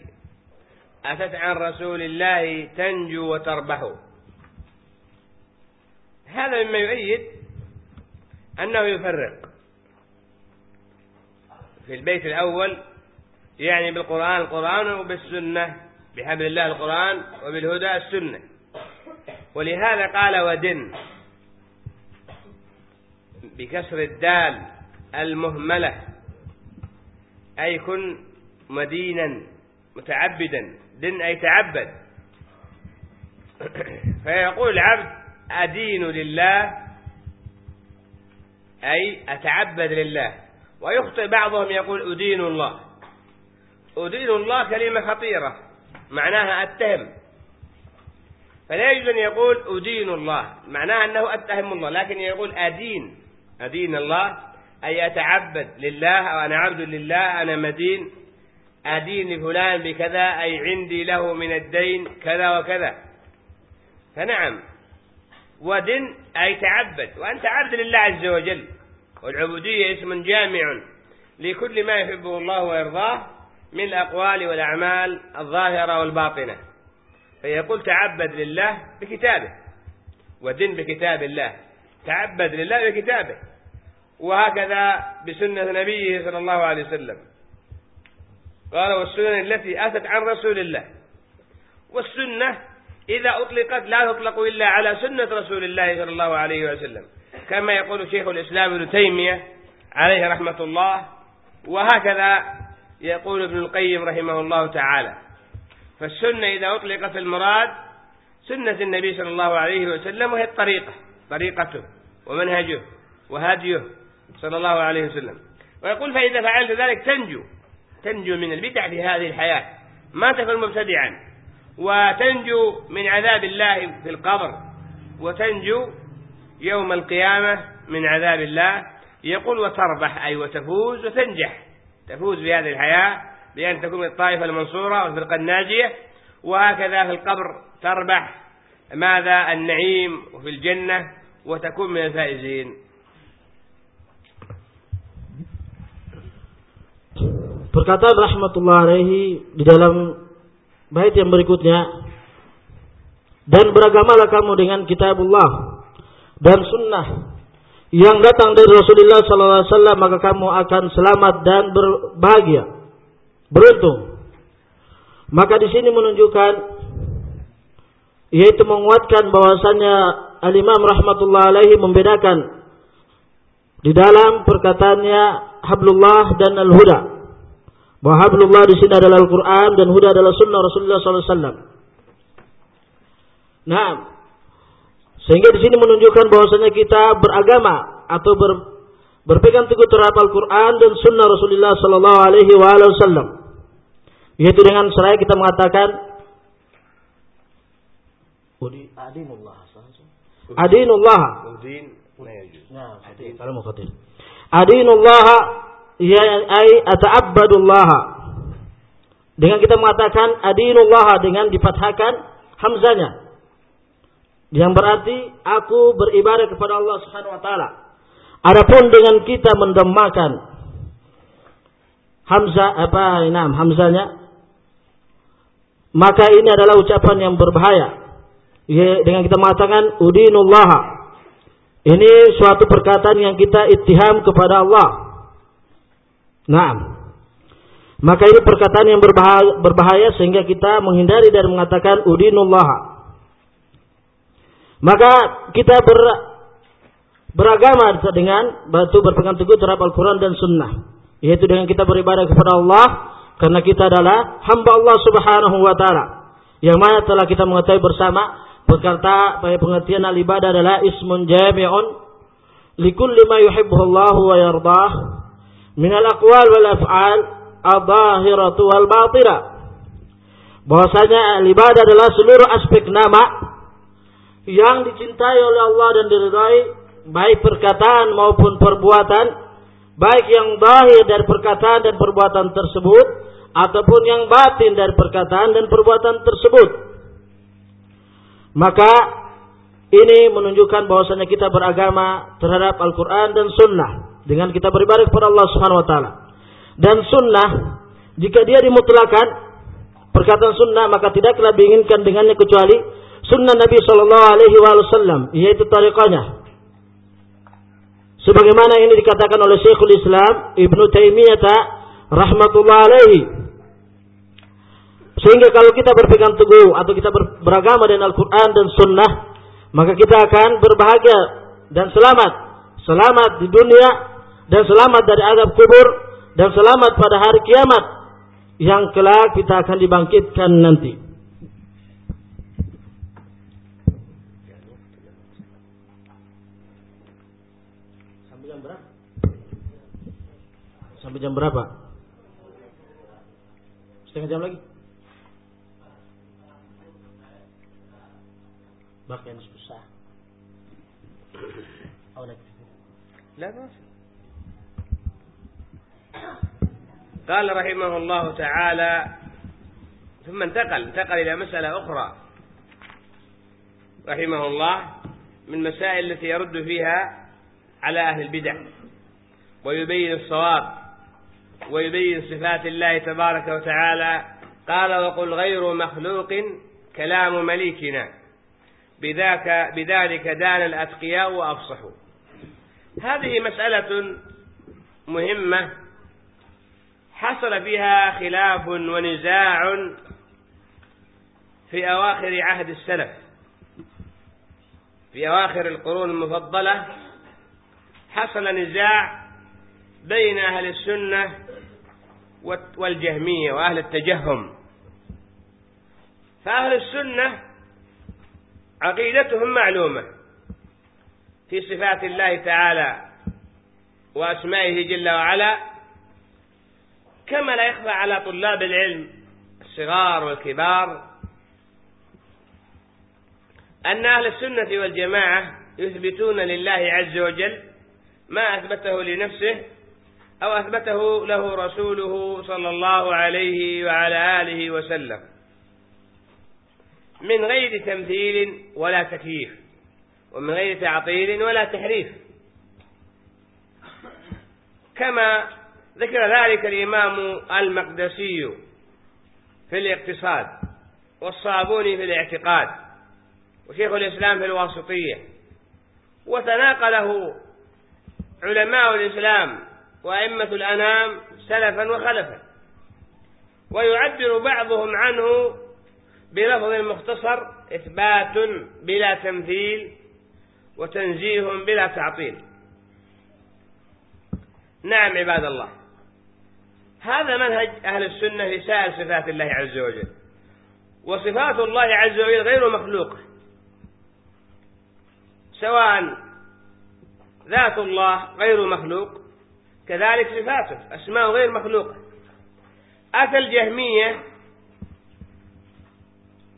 أتت عن رسول الله تنجو وتربح. هذا مما يؤيد أنه يفرق في البيت الأول يعني بالقرآن القرآن وبالسنة بحبل الله القرآن وبالهدى السنة. ولهذا قال ودن بكسر الدال المهملة. أي كن مدينا متعبدا دن أي تعبد. فيقول العبد أدين لله أي أتعبد لله. ويخطئ بعضهم يقول أدين الله. أدين الله كلمة خطيرة معناها أتهم. فلا يجوز أن يقول أدين الله. معناها أنه أتهم الله لكن يقول أدين. أدين الله أي أتعبد لله أو أنا عبد لله أنا مدين أدين لفلان بكذا أي عندي له من الدين كذا وكذا. فنعم ودن أي تعبد وأنت عبد لله عز وجل. والعبودية اسم جامع لكل ما يحبه الله ويرضاه من الأقوال والأعمال الظاهرة والباطنة. فيقول تعبد لله بكتابه ودن بكتاب الله. تعبد لله بكتابه. وهكذا بسنة نبيه صلى الله عليه وسلم. قال والسنن التي أتت عن رسول الله. والسنة إذا أطلقت لا تطلق إلا على سنة رسول الله صلى الله عليه وسلم. كما يقول شيخ الإسلام ابن تيمية عليه رحمة الله. وهكذا يقول ابن القيم رحمه الله تعالى فالسنة إذا أطلقت المراد سنة النبي صلى الله عليه وسلم وهي الطريقة طريقته ومنهجه وهديه. صلى الله عليه وسلم. ويقول فإذا فعلت ذلك تنجو تنجو من البدع في هذه الحياة. ما تكون مبتدعا. وتنجو من عذاب الله في القبر. وتنجو يوم القيامة من عذاب الله. يقول وتربح أي وتفوز وتنجح. تفوز بهذه الحياة بأن تكون الطائفة المنصورة والفرقة الناجية. وهكذا في القبر تربح ماذا؟ النعيم وفي الجنة وتكون من الفائزين. Perkataan rahmatullah alaihi di dalam bait yang berikutnya dan beragamalah kamu dengan kitabullah dan sunnah yang datang dari Rasulullah sallallahu alaihi wasallam maka kamu akan selamat dan berbahagia beruntung. Maka di sini menunjukkan yaitu menguatkan bahwasannya al-Imam rahmatullah alaihi membedakan di dalam perkataannya hablullah dan al-huda bahwa hablullah di sini adalah Al-Qur'an dan huda adalah sunnah Rasulullah SAW. Nah, sehingga di sini menunjukkan bahwasanya kita beragama atau ber, berpegang teguh terhadap Al-Qur'an dan sunnah Rasulullah sallallahu alaihi wasallam. Yaitu dengan seraya kita mengatakan Adinullah. Adinullah. Adinullah ya ai ata'abbadullah. Dengan kita mengatakan adinullah dengan difathahkan hamzanya. Yang berarti aku beribadah kepada Allah Subhanahu wa taala. Adapun dengan kita mendemakan hamzah apa enam hamzanya maka ini adalah ucapan yang berbahaya. Ya, dengan kita mengatakan udinullah. Ini suatu perkataan yang kita ittiham kepada Allah Nah, maka ini perkataan yang berbahaya, berbahaya sehingga kita menghindari dari mengatakan udinullah. Maka kita ber, beragama dengan batu berpegang teguh terhadap Al-Quran dan Sunnah. Yaitu dengan kita beribadah kepada Allah. Karena kita adalah hamba Allah subhanahu wa ta'ala. Yang mana telah kita mengetahui bersama. Berkata pengertian al-ibadah adalah ismun jami'un. Likulli ma yuhibbuhu Allah wa yardah min al-aqwal wal af'al adh-dhahiratu wal batinah. Bahwasanya ibadah adalah seluruh aspek nama yang dicintai oleh Allah dan diridai baik perkataan maupun perbuatan baik yang zahir dari perkataan dan perbuatan tersebut ataupun yang batin dari perkataan dan perbuatan tersebut. Maka ini menunjukkan bahwasanya kita beragama terhadap Al-Quran dan Sunnah dengan kita beribadah kepada Allah Subhanahu wa taala. Dan sunnah jika dia dimutlakan perkataan sunnah maka tidaklah diinginkan dengannya kecuali sunnah Nabi Shallallahu Alaihi Wasallam yaitu tariqahnya. Sebagaimana ini dikatakan oleh Syekhul Islam Ibnu Taimiyah rahmatullah alaihi. Sehingga kalau kita berpegang teguh atau kita beragama dengan Al-Quran dan Sunnah, maka kita akan berbahagia dan selamat. Selamat di dunia dan selamat dari azab kubur dan selamat pada hari kiamat yang kelak kita akan dibangkitkan nanti. Sampai jam berapa? Sampai jam berapa? Setengah jam lagi? بقي نصف ساعة أو نكتفي لا بأس قال رحمه الله تعالى ثم انتقل انتقل إلى مسألة أخرى. رحمه الله من المسائل التي يرد فيها على أهل البدع. ويبين الصواب ويبين صفات الله تبارك وتعالى. قال وقل غير مخلوق كلام مليكنا. بذاك بذلك دان الأتقياء وأفصحوا. هذه مسألة مهمة حصل فيها خلاف ونزاع في أواخر عهد السلف. في أواخر القرون المفضلة حصل نزاع بين أهل السنة والجهمية وأهل التجهم. فأهل السنة عقيدتهم معلومة في صفات الله تعالى وأسمائه جل وعلا كما لا يخفى على طلاب العلم الصغار والكبار أن أهل السنة والجماعة يثبتون لله عز وجل ما أثبته لنفسه أو أثبته له رسوله صلى الله عليه وعلى آله وسلم من غير تمثيل ولا تكييف ومن غير تعطيل ولا تحريف كما ذكر ذلك الإمام المقدسي في الاقتصاد والصابوني في الاعتقاد وشيخ الإسلام في الواسطية وتناقله علماء الإسلام وأئمة الأنام سلفا وخلفا ويعبر بعضهم عنه بلفظ مختصر إثبات بلا تمثيل وتنزيه بلا تعطيل. نعم عباد الله. هذا منهج أهل السنة في سائر صفات الله عز وجل. وصفات الله عز وجل غير مخلوقة. سواء ذات الله غير مخلوق كذلك صفاته أسماء غير مخلوقة. أتى الجهمية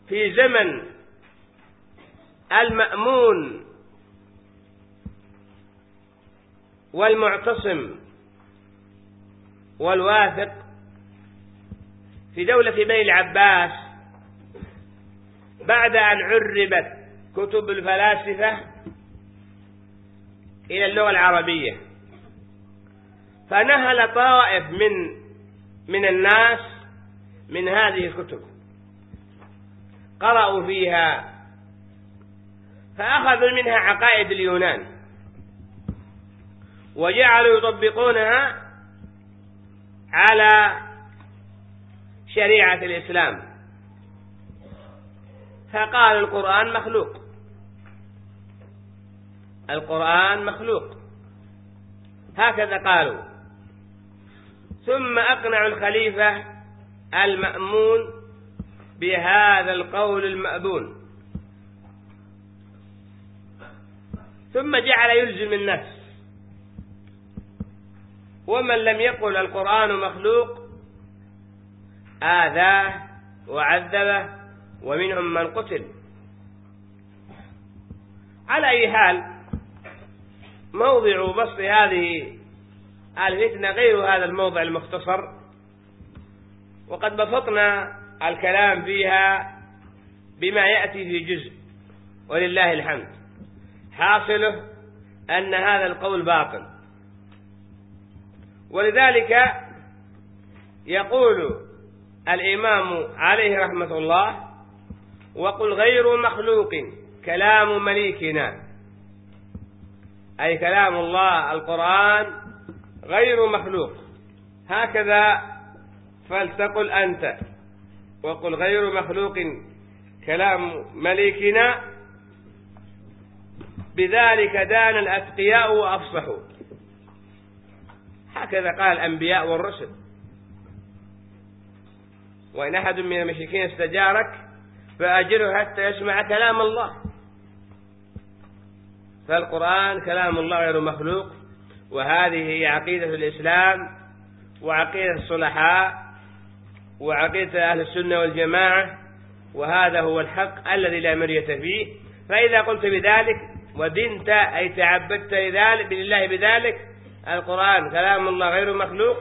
في زمن المأمون والمعتصم والواثق في دولة بني العباس بعد أن عربت كتب الفلاسفة إلى اللغة العربية. فنهل طائف من من الناس من هذه الكتب. قرأوا فيها فأخذوا منها عقائد اليونان. وجعلوا يطبقونها على شريعة الإسلام. فقال القرآن مخلوق. القرآن مخلوق. هكذا قالوا. ثم أقنعوا الخليفة المأمون بهذا القول المأذون. ثم جعل يلزم النفس. ومن لم يقل القرآن مخلوق آذاه وعذبه ومنهم من قتل. على أي حال موضع بسط هذه الفتنة غير هذا الموضع المختصر وقد بسطنا الكلام فيها بما يأتي في جزء ولله الحمد. حاصله أن هذا القول باطل. ولذلك يقول الإمام عليه رحمة الله وقل غير مخلوق كلام مليكنا. أي كلام الله القرآن غير مخلوق. هكذا فلتقل أنت وقل غير مخلوق كلام مليكنا. بذلك دان الأتقياء وأفصحوا. هكذا قال الأنبياء والرسل. وإن أحد من المشركين استجارك فأجره حتى يسمع كلام الله. فالقرآن كلام الله غير مخلوق وهذه هي عقيدة الإسلام وعقيدة الصلحاء وعقيدة أهل السنة والجماعة وهذا هو الحق الذي لا مرية فيه. فإذا قلت بذلك ودنت أي تعبدت لله بذلك القرآن كلام الله غير مخلوق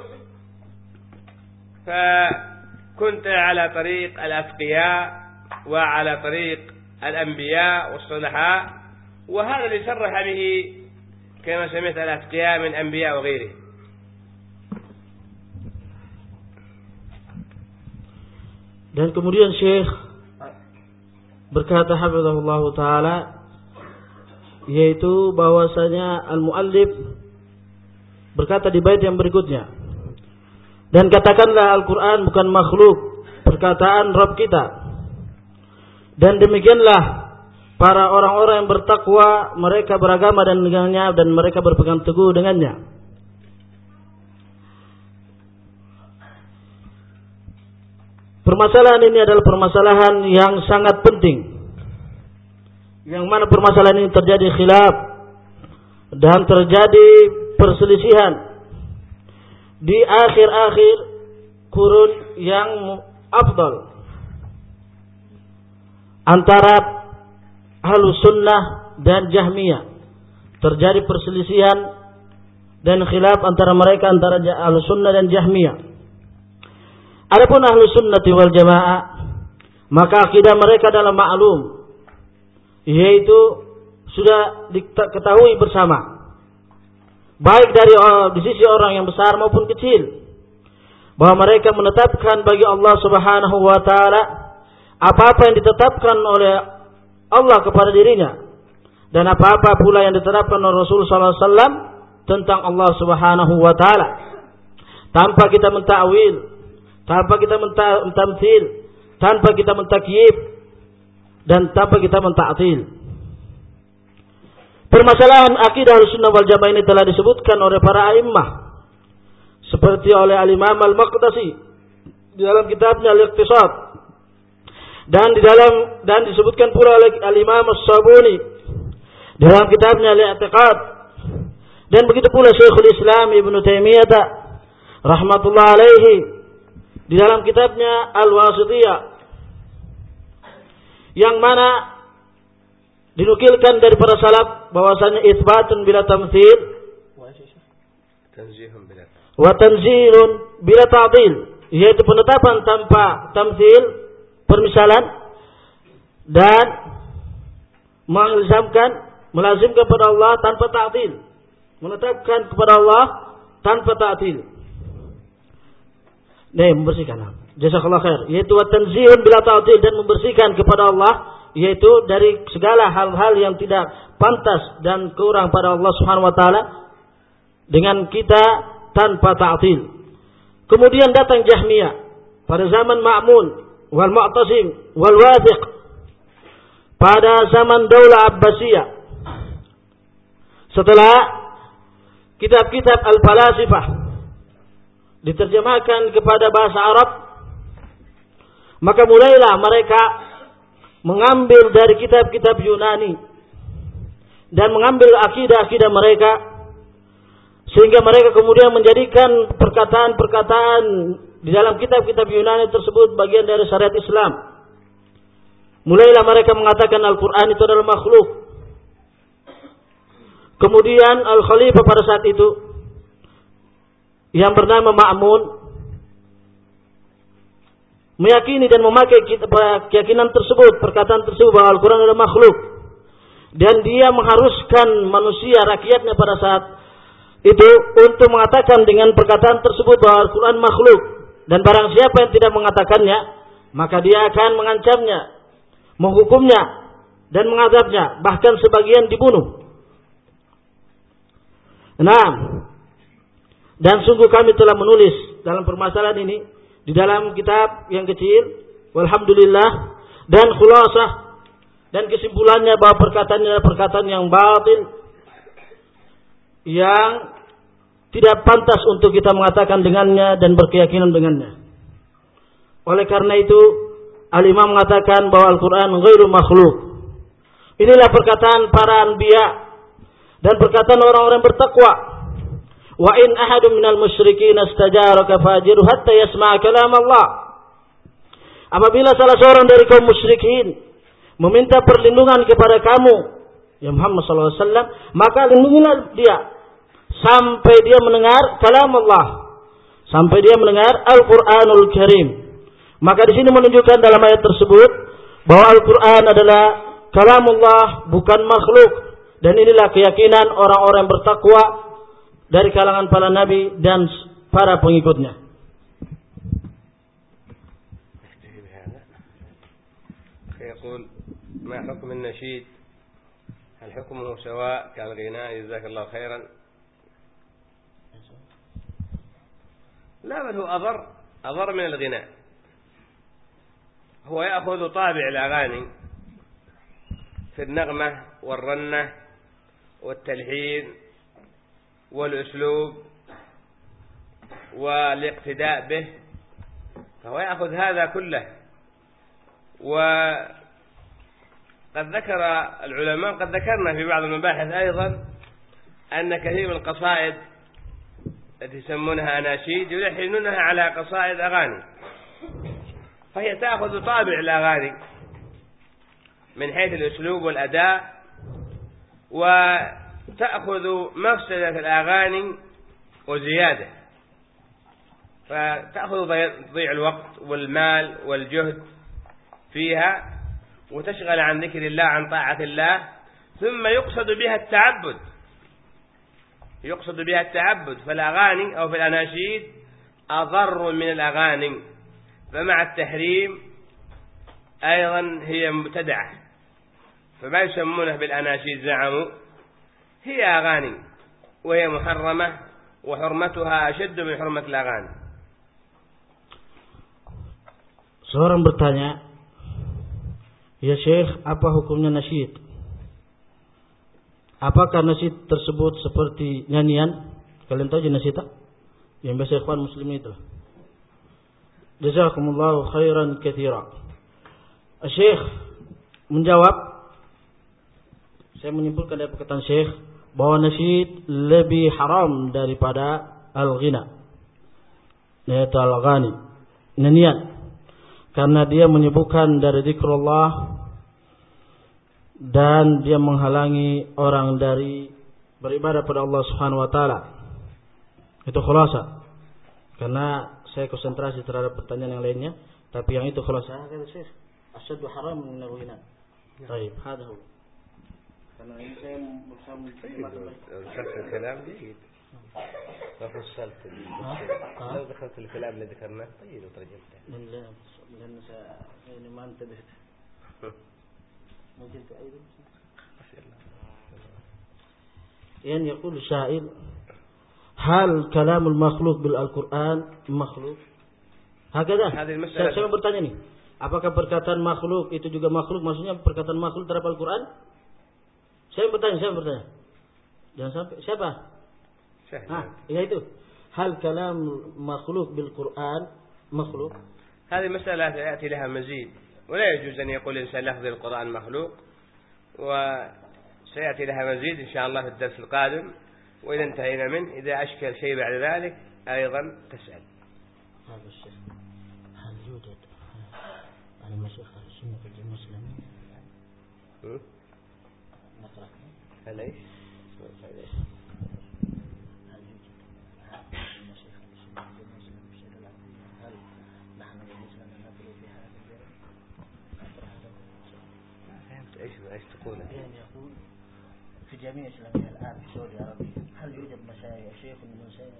فكنت على طريق الأتقياء وعلى طريق الأنبياء والصلحاء وهذا اللي صرح به كما سمعت الأتقياء من أنبياء وغيره. Dan kemudian Syekh berkata hafizahullah taala yaitu bahwasanya al-muallif berkata di bait yang berikutnya. Dan katakanlah Al-Qur'an bukan makhluk perkataan Rabb kita. Dan demikianlah para orang-orang yang bertakwa mereka beragama dan dengannya dan mereka berpegang teguh dengannya. Permasalahan ini adalah permasalahan yang sangat penting. Yang mana permasalahan ini terjadi khilaf dan terjadi perselisihan. Di akhir-akhir kurun yang afdal. Antara ahlu sunnah dan jahmiyah. Terjadi perselisihan dan khilaf antara mereka antara ahlu sunnah dan jahmiyah. Adapun ahlu sunnati wal jamaah maka akidah mereka dalam maklum yaitu sudah diketahui bersama baik dari di sisi orang yang besar maupun kecil bahwa mereka menetapkan bagi Allah Subhanahu wa taala apa-apa yang ditetapkan oleh Allah kepada dirinya dan apa-apa pula yang ditetapkan oleh Rasul sallallahu alaihi wasallam tentang Allah Subhanahu wa taala tanpa kita mentakwil tanpa kita mentamthil, tanpa kita mentakyif dan tanpa kita menta'til. Permasalahan akidah sunnah wal Jamaah ini telah disebutkan oleh para a'immah. Seperti oleh Al-Imam Al-Maqdisi di dalam kitabnya Al-Iqtisad. Dan di dalam dan disebutkan pula oleh Al-Imam As-Sabuni di dalam kitabnya Al-I'tiqad. Dan begitu pula Syekhul Islam Ibn Taimiyah rahmatullah alaihi di dalam kitabnya Al-Wasitiyah. Yang mana dinukilkan dari para salaf bahwasanya isbatun bila tamthil. Wa tanzilun bila ta'dil. Yaitu penetapan tanpa tamthil permisalan dan melazimkan melazimkan kepada Allah tanpa ta'dil. Menetapkan kepada Allah tanpa ta'dil. Nih, membersihkan. Jazakallah khair. Yaitu tanzihun bila ta'til dan membersihkan kepada Allah yaitu dari segala hal-hal yang tidak pantas dan kurang pada Allah Subhanahu wa taala dengan kita tanpa ta'til. Kemudian datang Jahmiyah pada zaman Ma'mun wal Mu'tasim wal Wathiq pada zaman Daulah Abbasiyah. Setelah kitab-kitab Al-Falasifah diterjemahkan kepada bahasa Arab maka mulailah mereka mengambil dari kitab-kitab Yunani dan mengambil akidah-akidah mereka sehingga mereka kemudian menjadikan perkataan-perkataan di dalam kitab-kitab Yunani tersebut bagian dari syariat Islam. Mulailah mereka mengatakan Al-Quran itu adalah makhluk. Kemudian Al-Khalifah pada saat itu yang bernama Ma'mun meyakini dan memakai keyakinan tersebut, perkataan tersebut bahwa Al-Quran adalah makhluk. Dan dia mengharuskan manusia, rakyatnya pada saat itu untuk mengatakan dengan perkataan tersebut bahwa Al-Quran makhluk. Dan barang siapa yang tidak mengatakannya, maka dia akan mengancamnya. menghukumnya dan mengadabnya, bahkan sebagian dibunuh. Nah, dan sungguh kami telah menulis dalam permasalahan ini di dalam kitab yang kecil, walhamdulillah dan khulasah dan kesimpulannya bahwa perkataannya adalah perkataan yang batil yang tidak pantas untuk kita mengatakan dengannya dan berkeyakinan dengannya. Oleh karena itu, Al-Imam mengatakan bahwa Al-Quran ghairu makhluk. Inilah perkataan para anbiya dan perkataan orang-orang bertakwa. Wa in ahadun minal musyrikin astajaraka fajiru hatta yasma'a kalam Allah. Apabila salah seorang dari kaum musyrikin meminta perlindungan kepada kamu, ya Muhammad SAW, maka lindungilah dia sampai dia mendengar kalam Allah, sampai dia mendengar Al-Qur'anul Karim. Maka di sini menunjukkan dalam ayat tersebut bahwa Al-Qur'an adalah kalam Allah, bukan makhluk. Dan inilah keyakinan orang-orang bertakwa dari kalangan para nabi dan para pengikutnya. يقول ما حكم النشيد هل حكمه سواء كالغناء جزاك الله خيرا لا بل هو أضر أضر من الغناء هو يأخذ طابع الأغاني في النغمة والرنة والتلحين والأسلوب والاقتداء به فهو يأخذ هذا كله. وقد ذكر العلماء قد ذكرنا في بعض المباحث أيضا أن كثير من القصائد التي يسمونها أناشيد يلحنونها على قصائد أغاني. فهي تأخذ طابع الأغاني من حيث الأسلوب والأداء وتأخذ مفسدة الأغاني وزيادة. فتأخذ ضيع الوقت والمال والجهد فيها وتشغل عن ذكر الله عن طاعة الله ثم يقصد بها التعبد. يقصد بها التعبد. فالأغاني أو في الأناشيد أضر من الأغاني فمع التحريم أيضا هي مبتدعة. فما يسمونه بالأناشيد زعموا هي أغاني وهي محرمة وحرمتها أشد من حرمة الأغاني Seorang bertanya, Ya Syekh, apa hukumnya nasyid? Apakah nasyid tersebut seperti nyanyian? Kalian tahu jenis itu? Yang biasa ikhwan muslim itu. Jazakumullahu khairan kathira. Syekh menjawab, saya menyimpulkan dari perkataan Syekh bahwa nasyid lebih haram daripada al-ghina. Yaitu al-ghani. Nyanyian. Karena dia menyebutkan dari zikrullah dan dia menghalangi orang dari beribadah pada Allah Subhanahu wa taala. Itu khulasa. Karena saya konsentrasi terhadap pertanyaan yang lainnya, tapi yang itu khulasa asyaddu haram min al-ghina. Baik, hada huwa. Karena ini saya berusaha دخلت الكلام جيد لو فصلت لو دخلت الكلام اللي ذكرناه طيب وترجمته لا لأن يعني ما انتبهت ممكن تعيد يعني يقول الشاعر هل كلام المخلوق بالقرآن مخلوق هكذا هذه المسألة saya, saya mau bertanya nih apakah perkataan makhluk itu juga makhluk maksudnya perkataan makhluk terhadap Al-Quran saya bertanya saya bertanya. Jangan sampai siapa? Ah ya itu. Hal kalam makhluk bil Quran makhluk? هذه مسألة يأتي لها مزيد ولا يجوز أن يقول الإنسان لفظ القرآن مخلوق وسيأتي لها مزيد إن شاء الله في الدرس القادم وإذا انتهينا منه إذا أشكل شيء بعد ذلك أيضا تسأل هذا الشيخ هل يوجد على مشايخ أهل السنة في المسلمين هل إيش تقول؟ يعني يقول في جميع الاسلاميه الآن في سعودي عربيا هل يوجد مشايخ شيخ من مشايخ؟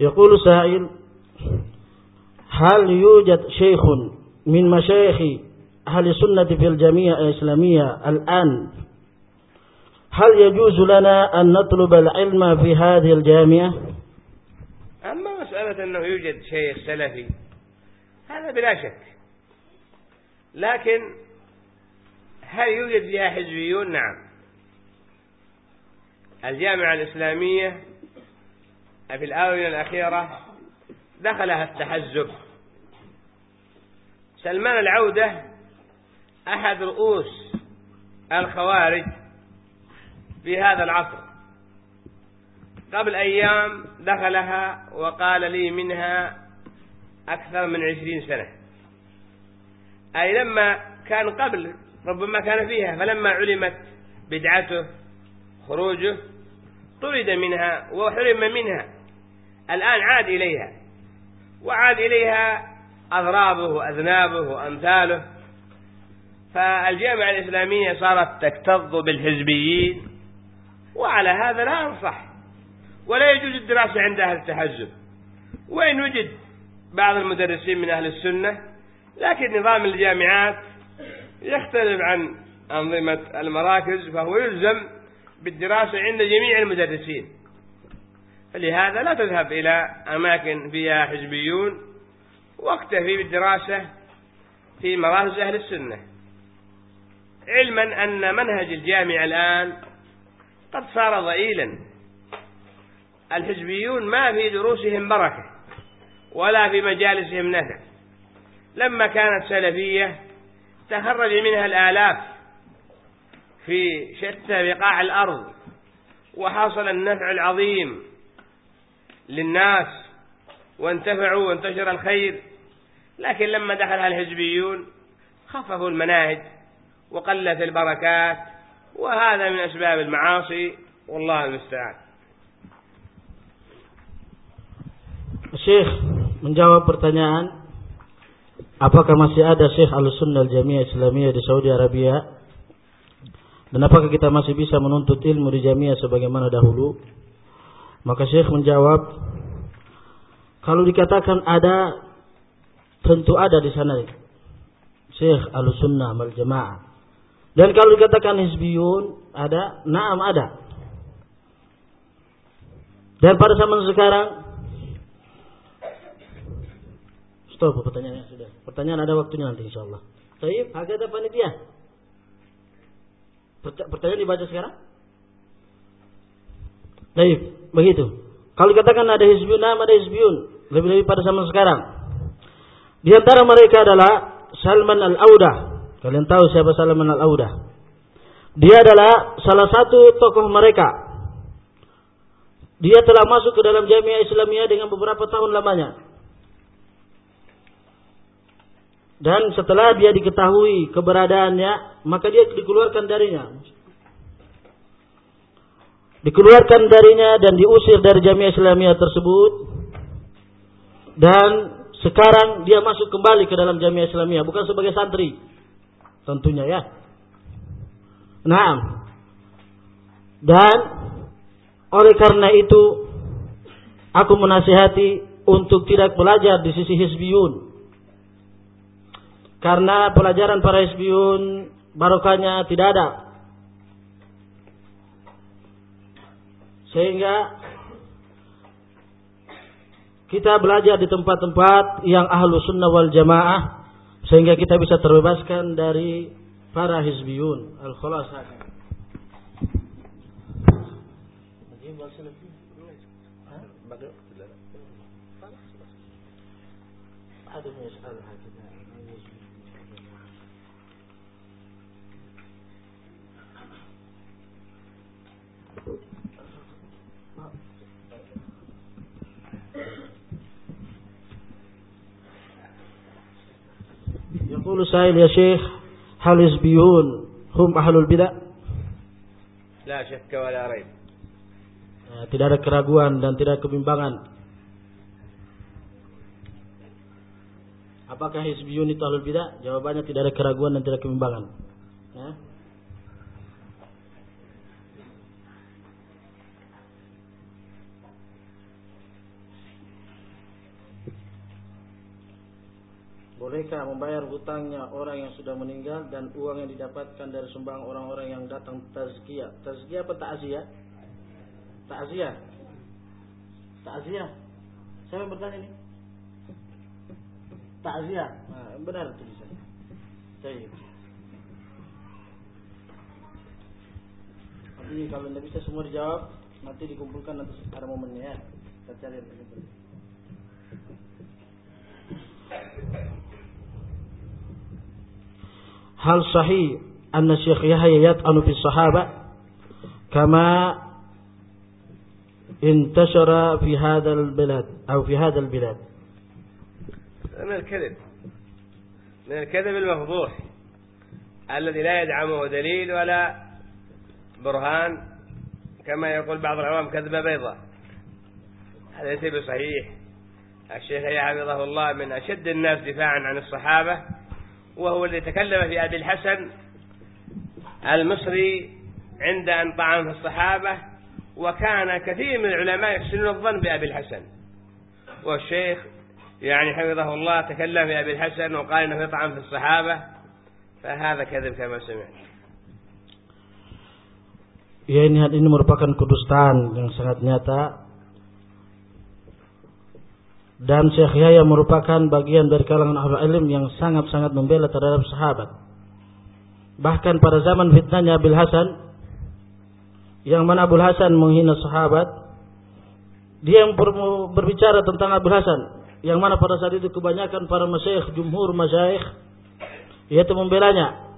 يقول سائل هل يوجد شيخ من مشايخ أهل السنة في الجميع الإسلامية الآن هل يجوز لنا أن نطلب العلم في هذه الجامعة؟ أما مسألة أنه يوجد شيخ سلفي هذا بلا شك. لكن هل يوجد فيها حزبيون؟ نعم. الجامعة الإسلامية في الآونة الأخيرة دخلها التحزب. سلمان العودة أحد رؤوس الخوارج في هذا العصر. قبل أيام دخلها وقال لي منها أكثر من عشرين سنة. أي لما كان قبل ربما كان فيها فلما علمت بدعته خروجه طرد منها وحرم منها. الآن عاد إليها وعاد إليها أضرابه وأذنابه وأمثاله. فالجامعة الإسلامية صارت تكتظ بالحزبيين وعلى هذا لا أنصح. ولا يجوز الدراسة عند أهل التحزب وإن وجد بعض المدرسين من أهل السنة لكن نظام الجامعات يختلف عن أنظمة المراكز فهو يلزم بالدراسة عند جميع المدرسين. فلهذا لا تذهب إلى أماكن فيها حزبيون واكتفي بالدراسة في مراكز أهل السنة. علما أن منهج الجامعة الآن قد صار ضئيلا. الحزبيون ما في دروسهم بركة ولا في مجالسهم نفع. لما كانت سلفية تخرج منها الآلاف في شتى بقاع الأرض وحصل النفع العظيم للناس وانتفعوا وانتشر الخير لكن لما دخلها الحزبيون خففوا المناهج وقلت البركات وهذا من أسباب المعاصي والله المستعان Syekh menjawab pertanyaan apakah masih ada Syekh Al-Sunnah Al-Jamiah Islamiyah di Saudi Arabia dan apakah kita masih bisa menuntut ilmu di jamiah sebagaimana dahulu maka Syekh menjawab kalau dikatakan ada tentu ada di sana Syekh Al-Sunnah Al-Jamaah dan kalau dikatakan hizbiyun ada naam ada dan pada zaman sekarang Stop pertanyaannya sudah. Pertanyaan ada waktunya nanti insya Allah. Taib, ada panitia. Pertanyaan dibaca sekarang? Taib, begitu. Kalau dikatakan ada hizbiyun, ada hizbiyun. Lebih-lebih pada zaman sekarang. Di antara mereka adalah Salman Al-Audah. Kalian tahu siapa Salman Al-Audah? Dia adalah salah satu tokoh mereka. Dia telah masuk ke dalam Jamiah Islamiyah dengan beberapa tahun lamanya. Dan setelah dia diketahui keberadaannya, maka dia dikeluarkan darinya. Dikeluarkan darinya dan diusir dari Jamiah Islamiyah tersebut. Dan sekarang dia masuk kembali ke dalam Jamiah Islamiyah, bukan sebagai santri. Tentunya ya. Nah, dan oleh karena itu aku menasihati untuk tidak belajar di sisi hizbiyun karena pelajaran para isbiun barokahnya tidak ada. Sehingga kita belajar di tempat-tempat yang ahlu sunnah wal jamaah sehingga kita bisa terbebaskan dari para hizbiyun al khulasah يقول سائل يا شيخ هل الحزبيون هم أهل البدع لا شك ولا ريب tidak ada keraguan dan tidak kebimbangan Apakah hizbiyun itu ahlul bidah? Jawabannya tidak ada keraguan dan tidak kebimbangan. Ya. Bolehkah membayar hutangnya orang yang sudah meninggal dan uang yang didapatkan dari sumbang orang-orang yang datang tazkiyah? Tazkiyah apa takziah? Takziah. Takziah. Saya bertanya ini. Takziah. Nah, benar tulisannya. Baik. Nanti kalau tidak bisa semua dijawab, nanti dikumpulkan nanti ada momennya ya. Kita cari yang هل صحيح أن الشيخ يحيى يطعن في الصحابة كما انتشر في هذا البلاد أو في هذا البلاد؟ من الكذب. من الكذب المفضوح الذي لا يدعمه دليل ولا برهان كما يقول بعض العوام كذبة بيضاء هذا ليس بصحيح الشيخ حفظه الله من أشد الناس دفاعا عن الصحابة. وهو الذي تكلم في أبي الحسن المصري عند أن طعن في الصحابة وكان كثير من العلماء يحسنون الظن بأبي الحسن. والشيخ يعني حفظه الله تكلم في أبي الحسن وقال أنه يطعن في الصحابة فهذا كذب كما سمعت. Ya ini ini merupakan kudustaan yang sangat nyata. Dan Syekh Yahya merupakan bagian dari kalangan ahli ilm yang sangat-sangat membela terhadap sahabat. Bahkan pada zaman fitnahnya Abil Hasan yang mana Abil Hasan menghina sahabat, dia yang berbicara tentang Abil Hasan yang mana pada saat itu kebanyakan para masyayikh, jumhur masyayikh yaitu membelanya.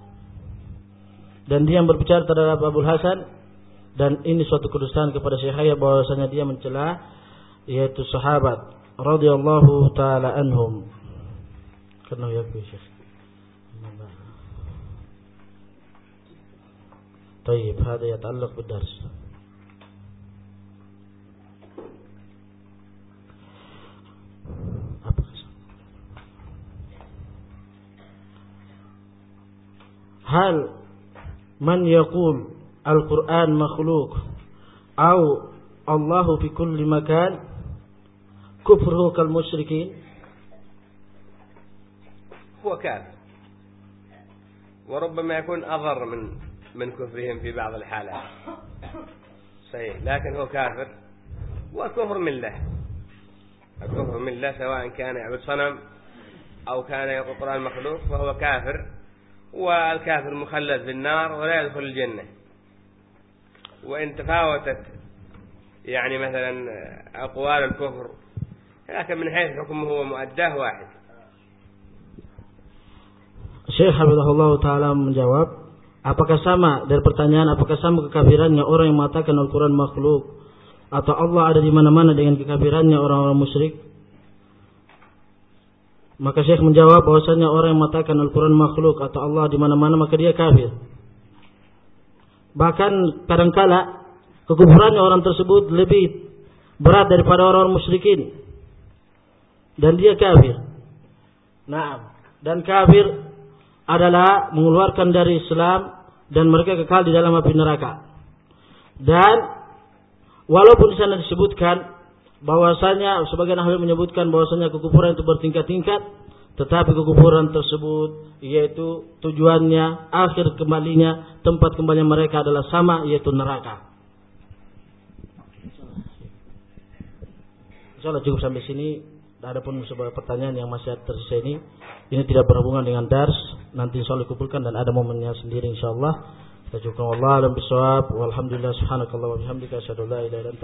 Dan dia yang berbicara terhadap Abu Hasan dan ini suatu kedustaan kepada Syekh Yahya bahwasanya dia mencela yaitu sahabat radhiyallahu taala anhum. Karena ya Syekh. طيب هذا يتعلق بالدرس هل من يقول القرآن مخلوق أو الله في كل مكان كفره كالمشركين. هو كافر. وربما يكون أضر من من كفرهم في بعض الحالات. صحيح. لكن هو كافر وكفر مله الكفر مله سواء كان يعبد صنم أو كان يقول القرآن مخلوق فهو كافر والكافر مخلد في النار ولا يدخل الجنة. وإن تفاوتت يعني مثلا أقوال الكفر لكن من حيث حكمه ومؤداه واحد Syekh Habibullah Ta'ala menjawab Apakah sama dari pertanyaan apakah sama kekafirannya orang yang mengatakan Al-Quran makhluk atau Allah ada di mana-mana dengan kekafirannya orang-orang musyrik? Maka Syekh menjawab bahwasanya orang yang mengatakan Al-Quran makhluk atau Allah di mana-mana maka dia kafir. Bahkan kadangkala kekufurannya orang tersebut lebih berat daripada orang-orang musyrikin dan dia kafir. Nah, dan kafir adalah mengeluarkan dari Islam dan mereka kekal di dalam api neraka. Dan walaupun di sana disebutkan bahwasanya sebagian ahli menyebutkan bahwasanya kekufuran itu bertingkat-tingkat, tetapi kekufuran tersebut yaitu tujuannya akhir kembalinya tempat kembali mereka adalah sama yaitu neraka. Insyaallah cukup sampai sini. Adapun sebuah pertanyaan yang masih tersisa ini, ini tidak berhubungan dengan dars. Nanti insya Allah dikumpulkan dan ada momennya sendiri insya Allah. Kita cukup Allah alam bisawab. Walhamdulillah subhanakallah wa bihamdika asyhadu la ilaha